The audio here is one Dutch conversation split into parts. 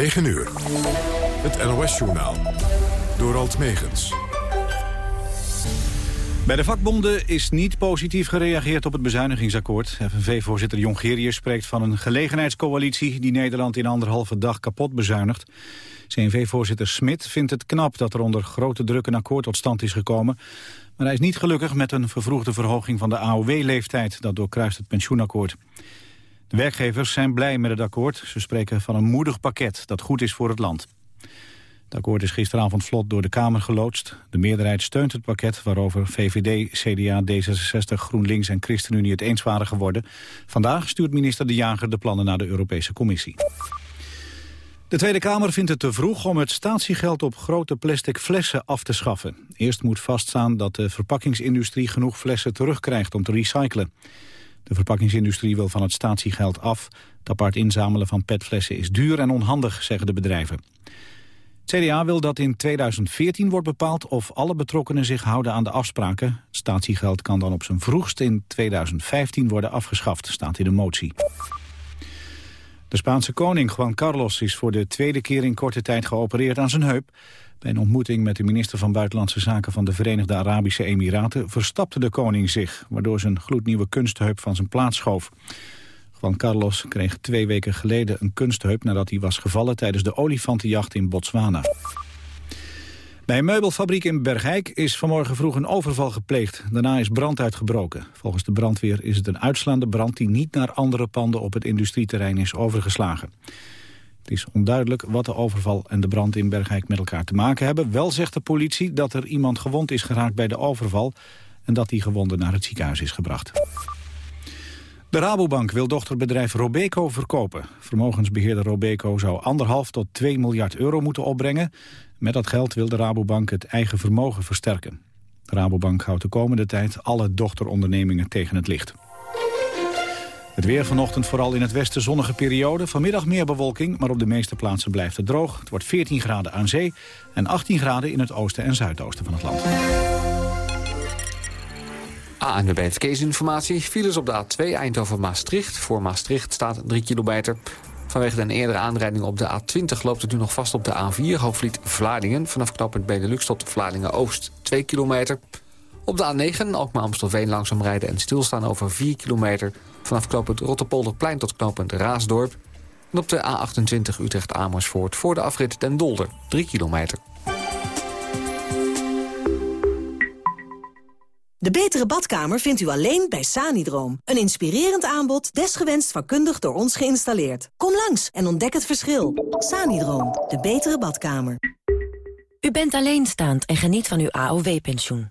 9 uur. Het NOS-journaal. Door Alt Megens. Bij de vakbonden is niet positief gereageerd op het bezuinigingsakkoord. FNV-voorzitter Jongerius spreekt van een gelegenheidscoalitie... die Nederland in anderhalve dag kapot bezuinigt. CNV-voorzitter Smit vindt het knap dat er onder grote druk een akkoord tot stand is gekomen. Maar hij is niet gelukkig met een vervroegde verhoging van de AOW-leeftijd. Dat doorkruist het pensioenakkoord. De werkgevers zijn blij met het akkoord. Ze spreken van een moedig pakket dat goed is voor het land. Het akkoord is gisteravond vlot door de Kamer geloodst. De meerderheid steunt het pakket waarover VVD, CDA, D66, GroenLinks en ChristenUnie het eens waren geworden. Vandaag stuurt minister De Jager de plannen naar de Europese Commissie. De Tweede Kamer vindt het te vroeg om het statiegeld op grote plastic flessen af te schaffen. Eerst moet vaststaan dat de verpakkingsindustrie genoeg flessen terugkrijgt om te recyclen. De verpakkingsindustrie wil van het statiegeld af. Het apart inzamelen van petflessen is duur en onhandig, zeggen de bedrijven. CDA wil dat in 2014 wordt bepaald of alle betrokkenen zich houden aan de afspraken. Statiegeld kan dan op zijn vroegst in 2015 worden afgeschaft, staat in de motie. De Spaanse koning Juan Carlos is voor de tweede keer in korte tijd geopereerd aan zijn heup. Bij een ontmoeting met de minister van Buitenlandse Zaken van de Verenigde Arabische Emiraten verstapte de koning zich, waardoor zijn gloednieuwe kunstheup van zijn plaats schoof. Juan Carlos kreeg twee weken geleden een kunstheup nadat hij was gevallen tijdens de olifantenjacht in Botswana. Bij een meubelfabriek in Bergijk is vanmorgen vroeg een overval gepleegd. Daarna is brand uitgebroken. Volgens de brandweer is het een uitslaande brand die niet naar andere panden op het industrieterrein is overgeslagen. Het is onduidelijk wat de overval en de brand in Bergijk met elkaar te maken hebben. Wel zegt de politie dat er iemand gewond is geraakt bij de overval... en dat die gewonde naar het ziekenhuis is gebracht. De Rabobank wil dochterbedrijf Robeco verkopen. Vermogensbeheerder Robeco zou anderhalf tot 2 miljard euro moeten opbrengen. Met dat geld wil de Rabobank het eigen vermogen versterken. De Rabobank houdt de komende tijd alle dochterondernemingen tegen het licht. Het weer vanochtend vooral in het westen zonnige periode. Vanmiddag meer bewolking, maar op de meeste plaatsen blijft het droog. Het wordt 14 graden aan zee en 18 graden in het oosten en zuidoosten van het land. ANWB Verkeersinformatie. Files op de A2 Eindhoven-Maastricht. Voor Maastricht staat 3 kilometer. Vanwege een eerdere aanrijding op de A20 loopt het nu nog vast op de A4... Hoofdvliet-Vlaardingen. Vanaf knooppunt Benelux tot Vlaardingen-Oost 2 kilometer. Op de A9 Alkmaar-Amstelveen langzaam rijden en stilstaan over 4 kilometer... vanaf knooppunt Rotterpolderplein tot knooppunt Raasdorp. En op de A28 Utrecht-Amersfoort voor de afrit Den Dolder 3 kilometer. De betere badkamer vindt u alleen bij Sanidroom. Een inspirerend aanbod, desgewenst vakkundig door ons geïnstalleerd. Kom langs en ontdek het verschil. Sanidroom, de betere badkamer. U bent alleenstaand en geniet van uw AOW-pensioen.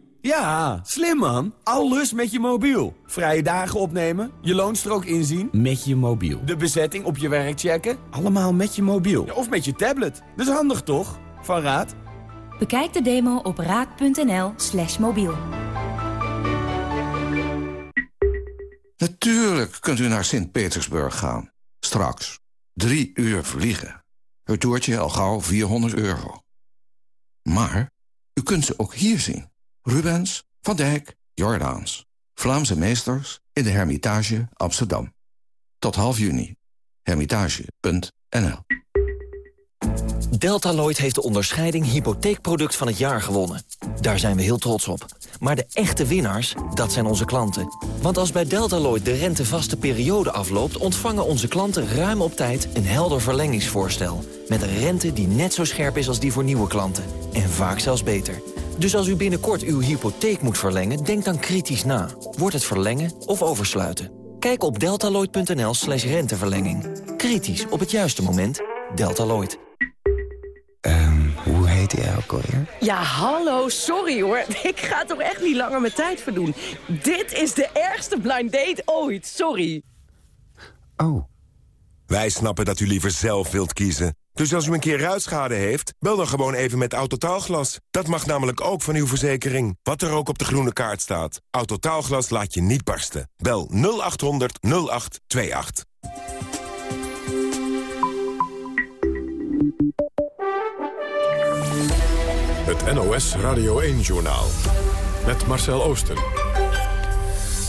Ja, slim man. Alles met je mobiel. Vrije dagen opnemen, je loonstrook inzien. Met je mobiel. De bezetting op je werk checken. Allemaal met je mobiel. of met je tablet. Dat is handig toch? Van Raad. Bekijk de demo op raad.nl slash mobiel. Natuurlijk kunt u naar Sint-Petersburg gaan. Straks. Drie uur vliegen. Het toertje al gauw 400 euro. Maar u kunt ze ook hier zien. Rubens, Van Dijk, Jordaans. Vlaamse meesters in de Hermitage Amsterdam. Tot half juni. Hermitage.nl Deltaloid heeft de onderscheiding hypotheekproduct van het jaar gewonnen. Daar zijn we heel trots op. Maar de echte winnaars, dat zijn onze klanten. Want als bij Deltaloid de rentevaste periode afloopt... ontvangen onze klanten ruim op tijd een helder verlengingsvoorstel. Met een rente die net zo scherp is als die voor nieuwe klanten. En vaak zelfs beter. Dus als u binnenkort uw hypotheek moet verlengen, denk dan kritisch na. Wordt het verlengen of oversluiten? Kijk op deltaloid.nl slash renteverlenging. Kritisch op het juiste moment. Deltaloid. Um, hoe heet hij ook alweer? Ja, hallo, sorry hoor. Ik ga toch echt niet langer mijn tijd verdoen. Dit is de ergste blind date ooit, sorry. Oh. Wij snappen dat u liever zelf wilt kiezen. Dus als u een keer ruitschade heeft, bel dan gewoon even met Autotaalglas. Dat mag namelijk ook van uw verzekering. Wat er ook op de groene kaart staat. Autotaalglas laat je niet barsten. Bel 0800 0828. Het NOS Radio 1-journaal. Met Marcel Oosten.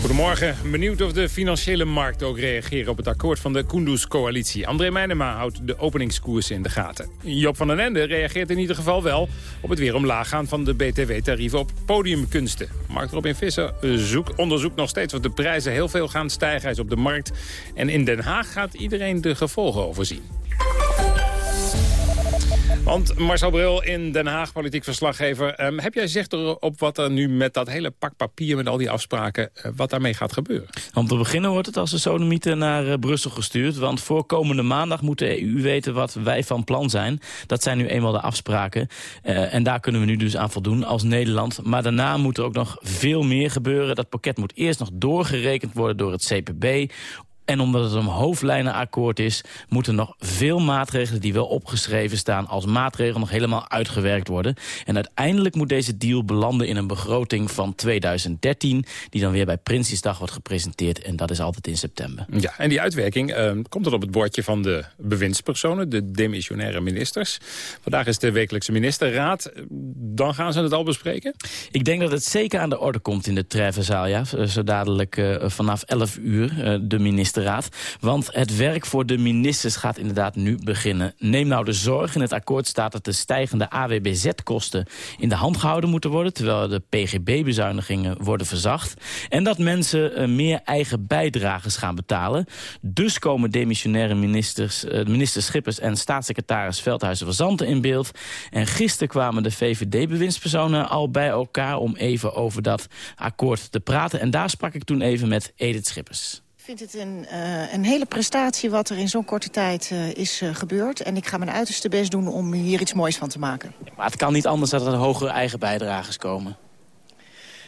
Goedemorgen. Benieuwd of de financiële markt ook reageren op het akkoord van de Kunduz-coalitie. André Meijnema houdt de openingskoers in de gaten. Job van den Ende reageert in ieder geval wel op het weer omlaag gaan van de BTW-tarieven op podiumkunsten. Mark Robin Visser zoek, onderzoekt nog steeds of de prijzen heel veel gaan stijgen. Is op de markt. En in Den Haag gaat iedereen de gevolgen overzien. Want Marcel Bril in Den Haag, politiek verslaggever. Um, heb jij zicht erop wat er nu met dat hele pak papier... met al die afspraken, uh, wat daarmee gaat gebeuren? Om te beginnen wordt het als de sodomieten naar uh, Brussel gestuurd. Want voor komende maandag moet de EU weten wat wij van plan zijn. Dat zijn nu eenmaal de afspraken. Uh, en daar kunnen we nu dus aan voldoen als Nederland. Maar daarna moet er ook nog veel meer gebeuren. Dat pakket moet eerst nog doorgerekend worden door het CPB en omdat het een hoofdlijnenakkoord is... moeten nog veel maatregelen die wel opgeschreven staan... als maatregel nog helemaal uitgewerkt worden. En uiteindelijk moet deze deal belanden in een begroting van 2013... die dan weer bij Prinsjesdag wordt gepresenteerd. En dat is altijd in september. Ja, en die uitwerking uh, komt dan op het bordje van de bewindspersonen... de demissionaire ministers. Vandaag is de wekelijkse ministerraad. Dan gaan ze het al bespreken? Ik denk dat het zeker aan de orde komt in de Treffenzaal. Ja. Zo dadelijk uh, vanaf 11 uur uh, de minister want het werk voor de ministers gaat inderdaad nu beginnen. Neem nou de zorg. In het akkoord staat dat de stijgende AWBZ-kosten in de hand gehouden moeten worden... terwijl de PGB-bezuinigingen worden verzacht. En dat mensen uh, meer eigen bijdrages gaan betalen. Dus komen demissionaire ministers, uh, minister Schippers en staatssecretaris Veldhuizen van Zanten in beeld. En gisteren kwamen de VVD-bewindspersonen al bij elkaar... om even over dat akkoord te praten. En daar sprak ik toen even met Edith Schippers. Ik vind het een, uh, een hele prestatie wat er in zo'n korte tijd uh, is uh, gebeurd. En ik ga mijn uiterste best doen om hier iets moois van te maken. Ja, maar het kan niet anders dat er hogere eigen bijdrages komen.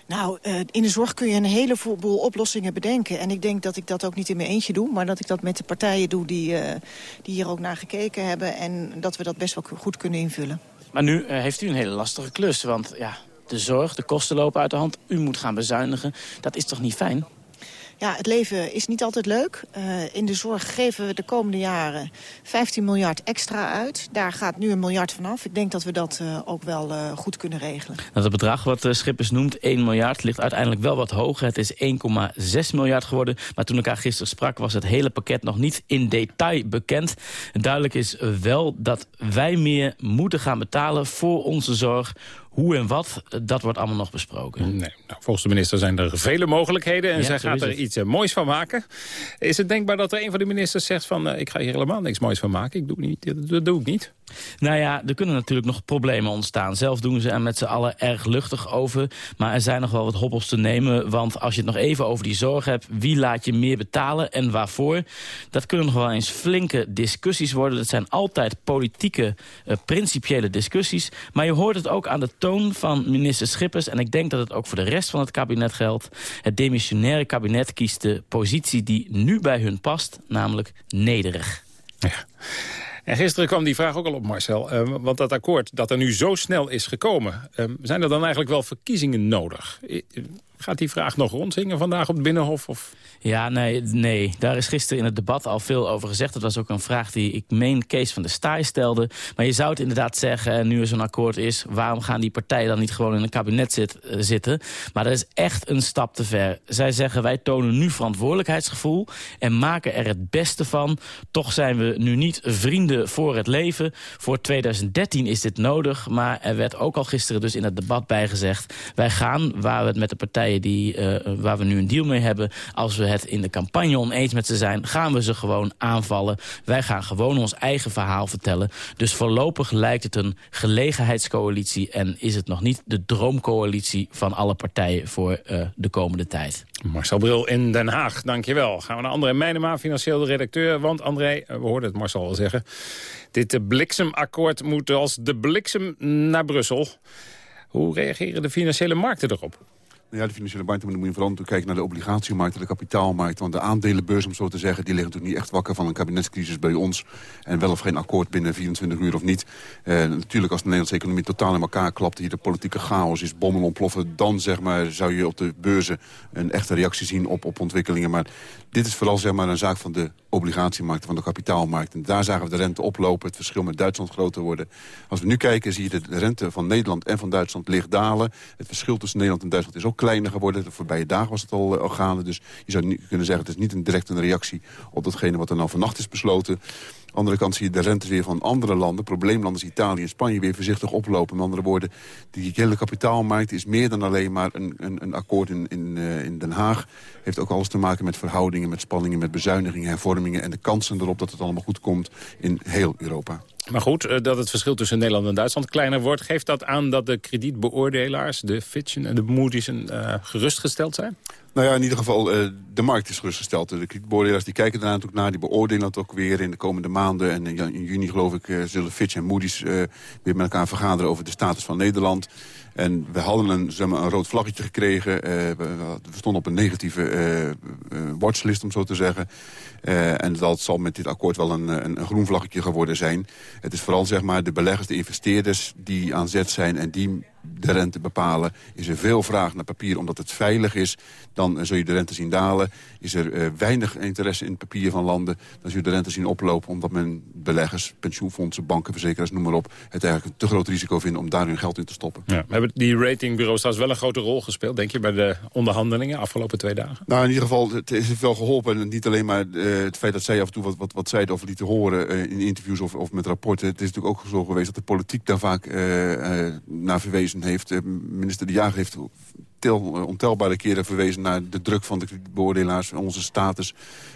Nou, in de zorg kun je een heleboel oplossingen bedenken. En ik denk dat ik dat ook niet in mijn eentje doe... maar dat ik dat met de partijen doe die, die hier ook naar gekeken hebben... en dat we dat best wel goed kunnen invullen. Maar nu heeft u een hele lastige klus, want ja, de zorg, de kosten lopen uit de hand. U moet gaan bezuinigen. Dat is toch niet fijn? Ja, het leven is niet altijd leuk. Uh, in de zorg geven we de komende jaren 15 miljard extra uit. Daar gaat nu een miljard vanaf. Ik denk dat we dat uh, ook wel uh, goed kunnen regelen. Nou, het bedrag wat Schippers noemt, 1 miljard, ligt uiteindelijk wel wat hoger. Het is 1,6 miljard geworden. Maar toen ik haar gisteren sprak, was het hele pakket nog niet in detail bekend. Duidelijk is wel dat wij meer moeten gaan betalen voor onze zorg hoe en wat, dat wordt allemaal nog besproken. Nee, nou, volgens de minister zijn er vele mogelijkheden en ja, zij gaat er iets uh, moois van maken. Is het denkbaar dat er een van de ministers zegt van... Uh, ik ga hier helemaal niks moois van maken, ik doe niet, dat doe ik niet? Nou ja, er kunnen natuurlijk nog problemen ontstaan. Zelf doen ze er met z'n allen erg luchtig over. Maar er zijn nog wel wat hobbels te nemen. Want als je het nog even over die zorg hebt... wie laat je meer betalen en waarvoor? Dat kunnen nog wel eens flinke discussies worden. Dat zijn altijd politieke, uh, principiële discussies. Maar je hoort het ook aan de toon van minister Schippers... en ik denk dat het ook voor de rest van het kabinet geldt. Het demissionaire kabinet kiest de positie die nu bij hun past, namelijk nederig. Ja. En gisteren kwam die vraag ook al op, Marcel. Uh, want dat akkoord dat er nu zo snel is gekomen... Uh, zijn er dan eigenlijk wel verkiezingen nodig? Gaat die vraag nog rondzingen vandaag op het Binnenhof? Of? Ja, nee, nee, daar is gisteren in het debat al veel over gezegd. Dat was ook een vraag die ik meen Kees van de Staaij stelde. Maar je zou het inderdaad zeggen, nu er zo'n akkoord is... waarom gaan die partijen dan niet gewoon in een kabinet zit, uh, zitten? Maar dat is echt een stap te ver. Zij zeggen, wij tonen nu verantwoordelijkheidsgevoel... en maken er het beste van. Toch zijn we nu niet vrienden voor het leven. Voor 2013 is dit nodig, maar er werd ook al gisteren dus in het debat bijgezegd... wij gaan, waar we het met de partijen die, uh, waar we nu een deal mee hebben... als we het in de campagne oneens met ze zijn... gaan we ze gewoon aanvallen. Wij gaan gewoon ons eigen verhaal vertellen. Dus voorlopig lijkt het een gelegenheidscoalitie... en is het nog niet de droomcoalitie van alle partijen voor uh, de komende tijd. Marcel Bril in Den Haag, dankjewel. Gaan we naar André Meijnema, financieel redacteur. Want André, we hoorden het Marcel al zeggen... dit bliksemakkoord moet als de bliksem naar Brussel. Hoe reageren de financiële markten erop? Ja, de financiële markten, maar moet je vooral kijken naar de obligatiemarkt en de kapitaalmarkt. Want de aandelenbeurs, om zo te zeggen, die liggen natuurlijk niet echt wakker van een kabinetscrisis bij ons. En wel of geen akkoord binnen 24 uur of niet. Eh, natuurlijk als de Nederlandse economie totaal in elkaar klapt, hier de politieke chaos is, bommen ontploffen, dan zeg maar, zou je op de beurzen een echte reactie zien op, op ontwikkelingen. Maar dit is vooral zeg maar, een zaak van de obligatiemarkten, van de kapitaalmarkt. En daar zagen we de rente oplopen, het verschil met Duitsland groter worden. Als we nu kijken, zie je de rente van Nederland en van Duitsland licht dalen. Het verschil tussen Nederland en Duitsland is ook kleiner geworden. De voorbije dagen was het al, eh, al gaande. Dus je zou niet kunnen zeggen, het is niet een direct een reactie op datgene wat er nou vannacht is besloten andere kant zie je de rentes weer van andere landen, probleemlanden als Italië en Spanje, weer voorzichtig oplopen. Met andere woorden, die hele kapitaalmarkt is meer dan alleen maar een, een, een akkoord in, in, uh, in Den Haag. Heeft ook alles te maken met verhoudingen, met spanningen, met bezuinigingen, hervormingen en de kansen erop dat het allemaal goed komt in heel Europa. Maar goed, eh, dat het verschil tussen Nederland en Duitsland kleiner wordt... geeft dat aan dat de kredietbeoordelaars, de Fitch en de Moody's... Uh, gerustgesteld zijn? Nou ja, in ieder geval, uh, de markt is gerustgesteld. De kredietbeoordelaars die kijken daarna natuurlijk naar, die beoordelen dat ook weer in de komende maanden. En in, juni, geloof ik, zullen Fitch en Moody's weer met elkaar vergaderen over de status van Nederland. En we hadden een, zeg maar, een rood vlaggetje gekregen. we, stonden op een negatieve watchlist, om zo te zeggen. Uh, en dat zal met dit akkoord wel een, een, een, groen vlaggetje geworden zijn. Het is vooral zeg maar, de beleggers, de investeerders die aan zet zijn... en die de rente bepalen. Is er veel vraag naar papier omdat het veilig is, dan uh, zul je de rente zien dalen. Is er uh, weinig interesse in het papier van landen, dan zul je de rente zien oplopen... omdat men beleggers, pensioenfondsen, banken, verzekeraars, noem maar op... het eigenlijk een te groot risico vinden om daar hun geld in te stoppen. Ja, hebben die ratingbureaus trouwens wel een grote rol gespeeld, denk je... bij de onderhandelingen afgelopen twee dagen? Nou, in ieder geval, het is wel geholpen. En niet alleen maar uh, het feit dat zij af en toe wat, wat, wat zeiden of lieten horen... in interviews of, of met rapporten. Het is natuurlijk ook zo geweest dat de politiek daar vaak naar verwezen heeft. Eh, minister De Jager heeft tel, ontelbare keren verwezen naar de druk van de beoordelaars, onze status,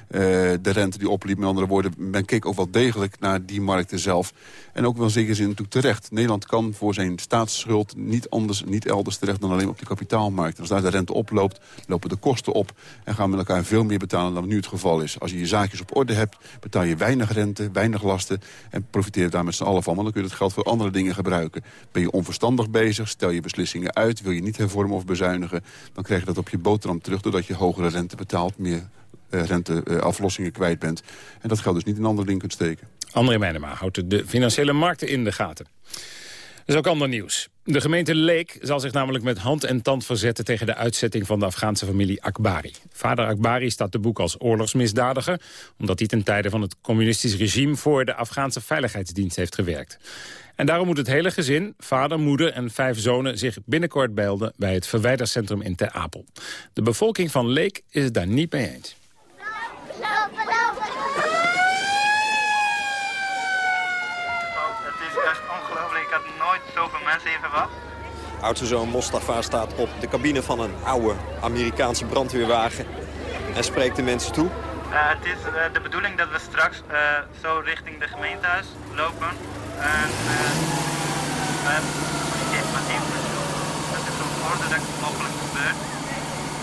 de rente die opliep. Met andere woorden, men keek ook wel degelijk naar die markten zelf. En ook wel in zekere zin natuurlijk terecht. Nederland kan voor zijn staatsschuld niet anders, niet elders terecht dan alleen op de kapitaalmarkt. Als daar de rente oploopt, lopen de kosten op en gaan we met elkaar veel meer betalen dan nu het geval is. Als je je zaakjes op orde hebt, betaal je weinig rente, weinig lasten en profiteer daar met z'n allen van. Want dan kun je het geld voor andere dingen gebruiken. Ben je onverstandig bezig, stel je beslissingen uit, wil je niet hervormen of bezuinigen, dan krijg je dat op je boterham terug doordat je hogere rente betaalt, meer renteaflossingen kwijt bent. En dat geld dus niet in andere dingen kunt steken. André Meijnema houdt de financiële markten in de gaten. Er is ook ander nieuws. De gemeente Leek zal zich namelijk met hand en tand verzetten... tegen de uitzetting van de Afghaanse familie Akbari. Vader Akbari staat te boek als oorlogsmisdadiger... omdat hij ten tijde van het communistisch regime... voor de Afghaanse Veiligheidsdienst heeft gewerkt. En daarom moet het hele gezin, vader, moeder en vijf zonen... zich binnenkort belden bij het verwijdercentrum in Ter Apel. De bevolking van Leek is het daar niet mee eens. Zoveel mensen even wat. Oudste zoon Mostafa staat op de cabine van een oude Amerikaanse brandweerwagen en spreekt de mensen toe. Uh, het is uh, de bedoeling dat we straks uh, zo richting de gemeentehuis lopen. En informatief dat het zo voordat mogelijk gebeurt.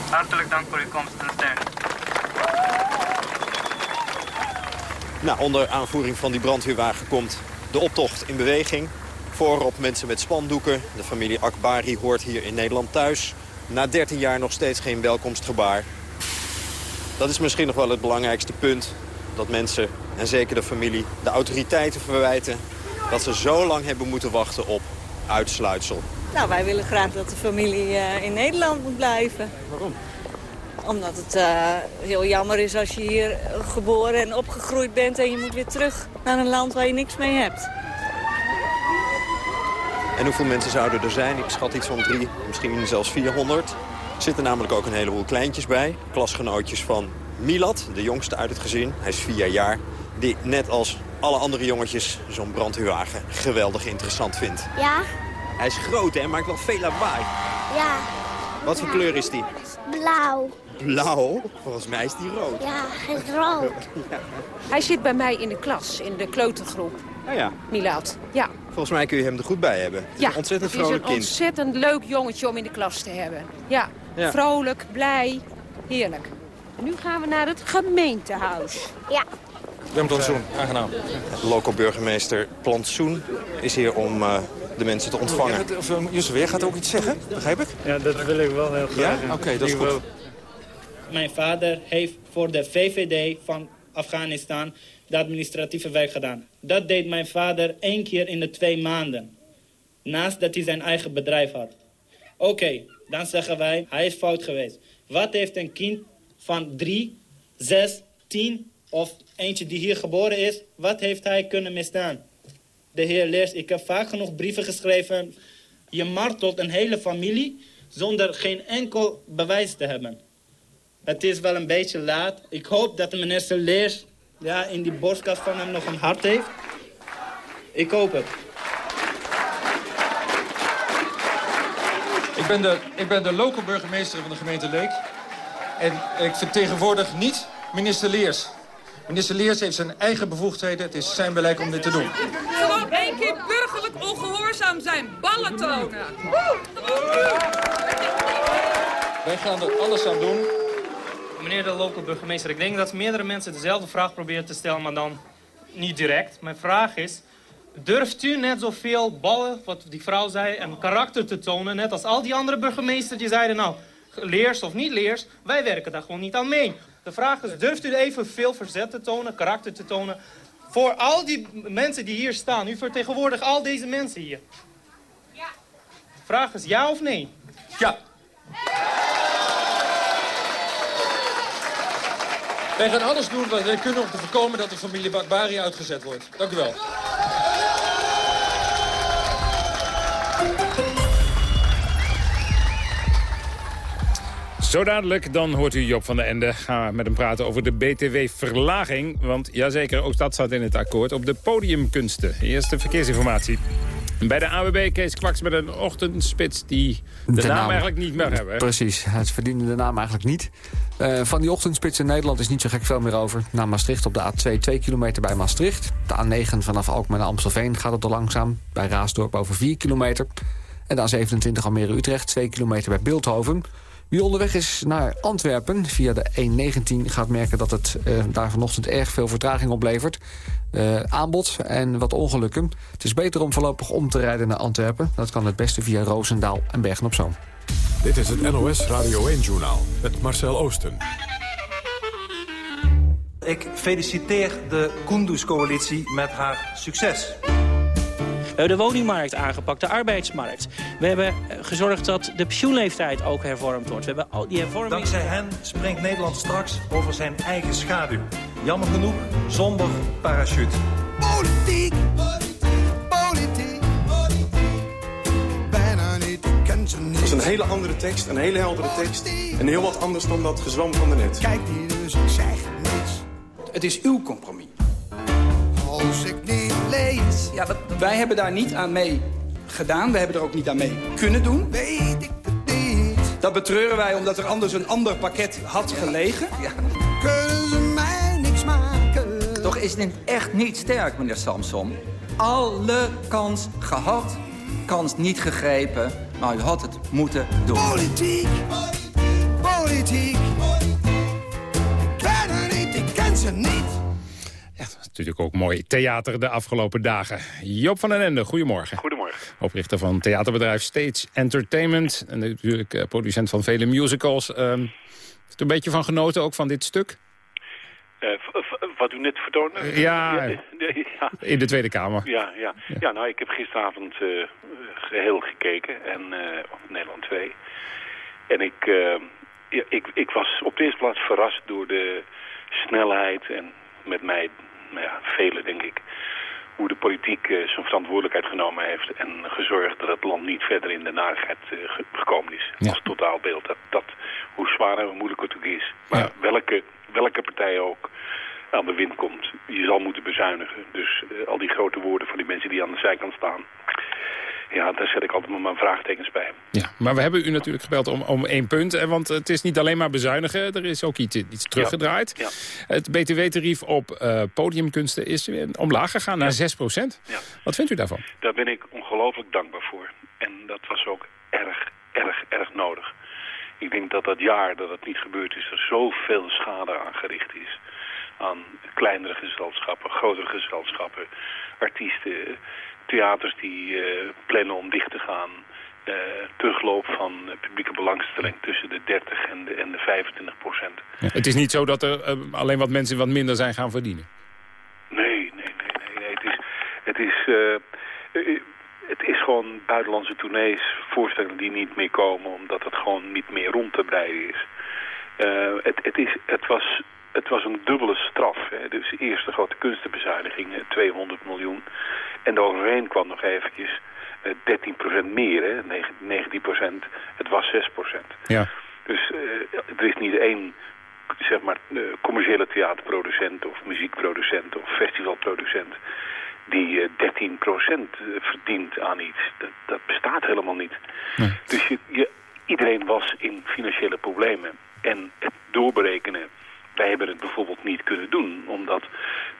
Hartelijk dank voor uw komst en steun. Nou, onder aanvoering van die brandweerwagen komt de optocht in beweging. Voorop mensen met spandoeken. De familie Akbari hoort hier in Nederland thuis. Na 13 jaar nog steeds geen welkomstgebaar. Dat is misschien nog wel het belangrijkste punt. Dat mensen, en zeker de familie, de autoriteiten verwijten... dat ze zo lang hebben moeten wachten op uitsluitsel. Nou, wij willen graag dat de familie uh, in Nederland moet blijven. Waarom? Omdat het uh, heel jammer is als je hier geboren en opgegroeid bent... en je moet weer terug naar een land waar je niks mee hebt. En hoeveel mensen zouden er zijn? Ik schat iets van drie, misschien zelfs 400. Er zitten namelijk ook een heleboel kleintjes bij. Klasgenootjes van Milad, de jongste uit het gezin. Hij is vier jaar. Die net als alle andere jongetjes zo'n brandweerwagen geweldig interessant vindt. Ja. Hij is groot en maakt wel veel lawaai. Ja. Wat voor kleur is die? Blauw. Blauw? Volgens mij is die rood. Ja, hij is rood. ja. Hij zit bij mij in de klas, in de kleutergroep. Oh ja. Milad, ja. Volgens mij kun je hem er goed bij hebben. Ja, een ontzettend vrolijk kind. is een ontzettend leuk jongetje om in de klas te hebben. Ja, ja. vrolijk, blij, heerlijk. Nu gaan we naar het gemeentehuis. Ja. Wim Plantsoen, aangenaam. Local burgemeester Plantsoen is hier om uh, de mensen te ontvangen. Of, uh, jij gaat ook iets zeggen, begrijp ik? Ja, dat wil ik wel heel graag. Ja? Oké, dat is goed. Mijn vader heeft voor de VVD van Afghanistan de administratieve werk gedaan. Dat deed mijn vader één keer in de twee maanden. Naast dat hij zijn eigen bedrijf had. Oké, dan zeggen wij, hij is fout geweest. Wat heeft een kind van drie, zes, tien of eentje die hier geboren is... wat heeft hij kunnen misstaan? De heer Leers, ik heb vaak genoeg brieven geschreven... je martelt een hele familie zonder geen enkel bewijs te hebben. Het is wel een beetje laat. Ik hoop dat de minister Leers ja, in die borstkast van hem nog een hart heeft. Ik hoop het. Ik ben de, ik ben de local burgemeester van de gemeente Leek. En ik vertegenwoordig niet minister Leers. Minister Leers heeft zijn eigen bevoegdheden. Het is zijn beleid om dit te doen. Gewoon één keer burgerlijk ongehoorzaam zijn. Ballen tonen. Wij gaan er alles aan doen. Meneer de local burgemeester, ik denk dat meerdere mensen dezelfde vraag proberen te stellen, maar dan niet direct. Mijn vraag is, durft u net zoveel ballen, wat die vrouw zei, en karakter te tonen, net als al die andere burgemeesters die zeiden, nou, leers of niet leers, wij werken daar gewoon niet aan mee. De vraag is, durft u evenveel verzet te tonen, karakter te tonen, voor al die mensen die hier staan? U vertegenwoordigt al deze mensen hier. Ja. De vraag is ja of nee? Ja. Wij gaan alles doen wat wij kunnen om te voorkomen dat de familie Bakbari uitgezet wordt. Dank u wel. Zo dadelijk, dan hoort u Job van der Ende. Gaan we met hem praten over de BTW-verlaging. Want jazeker, ook dat staat in het akkoord op de podiumkunsten. Eerste verkeersinformatie. Bij de AWB Kees Kwaks met een ochtendspits die de, naam, eigenlijk niet meer hebben. Precies, het verdiende de naam eigenlijk niet. Uh, van die ochtendspits in Nederland is niet zo gek veel meer over. Naar Maastricht op de A2, 2 kilometer bij Maastricht. De A9 vanaf Alkmaar naar Amstelveen gaat het er langzaam. Bij Raasdorp over 4 kilometer. En de A27 Almere-Utrecht, 2 kilometer bij Beeldhoven. Wie onderweg is naar Antwerpen via de E19 gaat merken dat het uh, daar vanochtend erg veel vertraging oplevert. Uh, aanbod en wat ongelukken. Het is beter om voorlopig om te rijden naar Antwerpen. Dat kan het beste via Roosendaal en Bergen-op-Zoom. Dit is het NOS Radio 1-journaal met Marcel Oosten. Ik feliciteer de Kunduz-coalitie met haar succes. We hebben de woningmarkt aangepakt, de arbeidsmarkt. We hebben eh, gezorgd dat de pensioenleeftijd ook hervormd wordt. We hebben al die hervormingen... Dankzij hen springt Nederland straks over zijn eigen schaduw. Jammer genoeg, zonder parachute. Politiek, politiek, bijna niet, Het is een hele andere tekst, een hele heldere tekst. En heel wat anders dan dat gezwam van de net. Kijk hier dus, ik zeg niets. Het is uw compromis. Als ik niet Ja, dat, wij hebben daar niet aan mee gedaan. We hebben er ook niet aan mee kunnen doen. Weet ik het niet. Dat betreuren wij omdat er anders een ander pakket had gelegen. Ja. Kunnen ze mij niks maken. Toch is dit echt niet sterk, meneer Samson. Alle kans gehad, kans niet gegrepen. Maar u had het moeten doen. Politiek, politiek. Ik ken er niet, ik ken ze niet. Is natuurlijk ook mooi theater de afgelopen dagen. Job van den Ende, goedemorgen. Goedemorgen. Oprichter van theaterbedrijf Stage Entertainment. En natuurlijk uh, producent van vele musicals. Uh, heeft u een beetje van genoten ook van dit stuk? Uh, wat u net vertoonde? Uh, ja, ja, ja, in de Tweede Kamer. Ja, ja. ja. ja nou, ik heb gisteravond geheel gekeken en, op Nederland 2. En ik, ik, ik was op de eerste plaats verrast door de snelheid en met mij, nou ja, velen denk ik, hoe de politiek uh, zijn verantwoordelijkheid genomen heeft en gezorgd dat het land niet verder in de narigheid uh, gekomen is. Ja. Als totaalbeeld. Dat, dat, hoe zwaar en hoe moeilijk het ook is. Maar ja. welke, welke partij ook aan de wind komt, je zal moeten bezuinigen. Dus uh, al die grote woorden van die mensen die aan de zijkant staan. Ja, daar zet ik altijd maar mijn vraagtekens bij. Ja, maar we hebben u natuurlijk gebeld om, om één punt. Want het is niet alleen maar bezuinigen. Er is ook iets, iets teruggedraaid. Ja. Ja. Het btw-tarief op uh, podiumkunsten is omlaag gegaan naar 6 procent. Ja. Wat vindt u daarvan? Daar ben ik ongelooflijk dankbaar voor. En dat was ook erg, erg, erg nodig. Ik denk dat dat jaar dat het niet gebeurd is, er zoveel schade aangericht is. aan kleinere gezelschappen, grotere gezelschappen, artiesten, theaters die uh, plannen om dicht te gaan. Uh, terugloop van publieke belangstelling tussen de 30 en de, en de 25 procent. Ja, het is niet zo dat er uh, alleen wat mensen wat minder zijn gaan verdienen? Nee, nee, nee. nee, nee. Het is... Het is het is gewoon buitenlandse tournees, voorstellingen die niet meer komen... omdat het gewoon niet meer rond te breiden is. Uh, het, het, is het, was, het was een dubbele straf. Hè. Dus de eerste grote kunstenbezuiniging, 200 miljoen. En overheen kwam nog eventjes uh, 13% meer, hè. 19%, het was 6%. Ja. Dus uh, er is niet één zeg maar, commerciële theaterproducent of muziekproducent of festivalproducent die uh, 13% verdient aan iets. Dat, dat bestaat helemaal niet. Nee. Dus je, je, iedereen was in financiële problemen. En het doorberekenen, wij hebben het bijvoorbeeld niet kunnen doen... omdat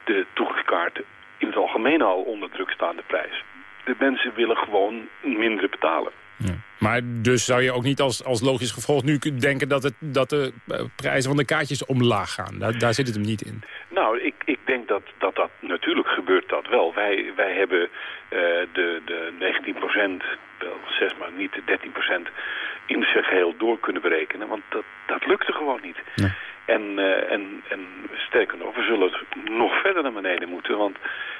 de toegangskaarten in het algemeen al onder druk staan, de prijs. De mensen willen gewoon minder betalen. Ja. Maar dus zou je ook niet als, als logisch gevolg nu denken dat, het, dat de prijzen van de kaartjes omlaag gaan? Daar, daar zit het hem niet in. Nou, ik, ik denk dat, dat dat natuurlijk gebeurt dat wel. Wij, wij hebben uh, de, de 19 procent, wel 6 maar niet de 13 procent, in zijn geheel door kunnen berekenen. Want dat, dat lukte gewoon niet. Nee. En, uh, en, en sterker nog, we zullen nog verder naar beneden moeten. Want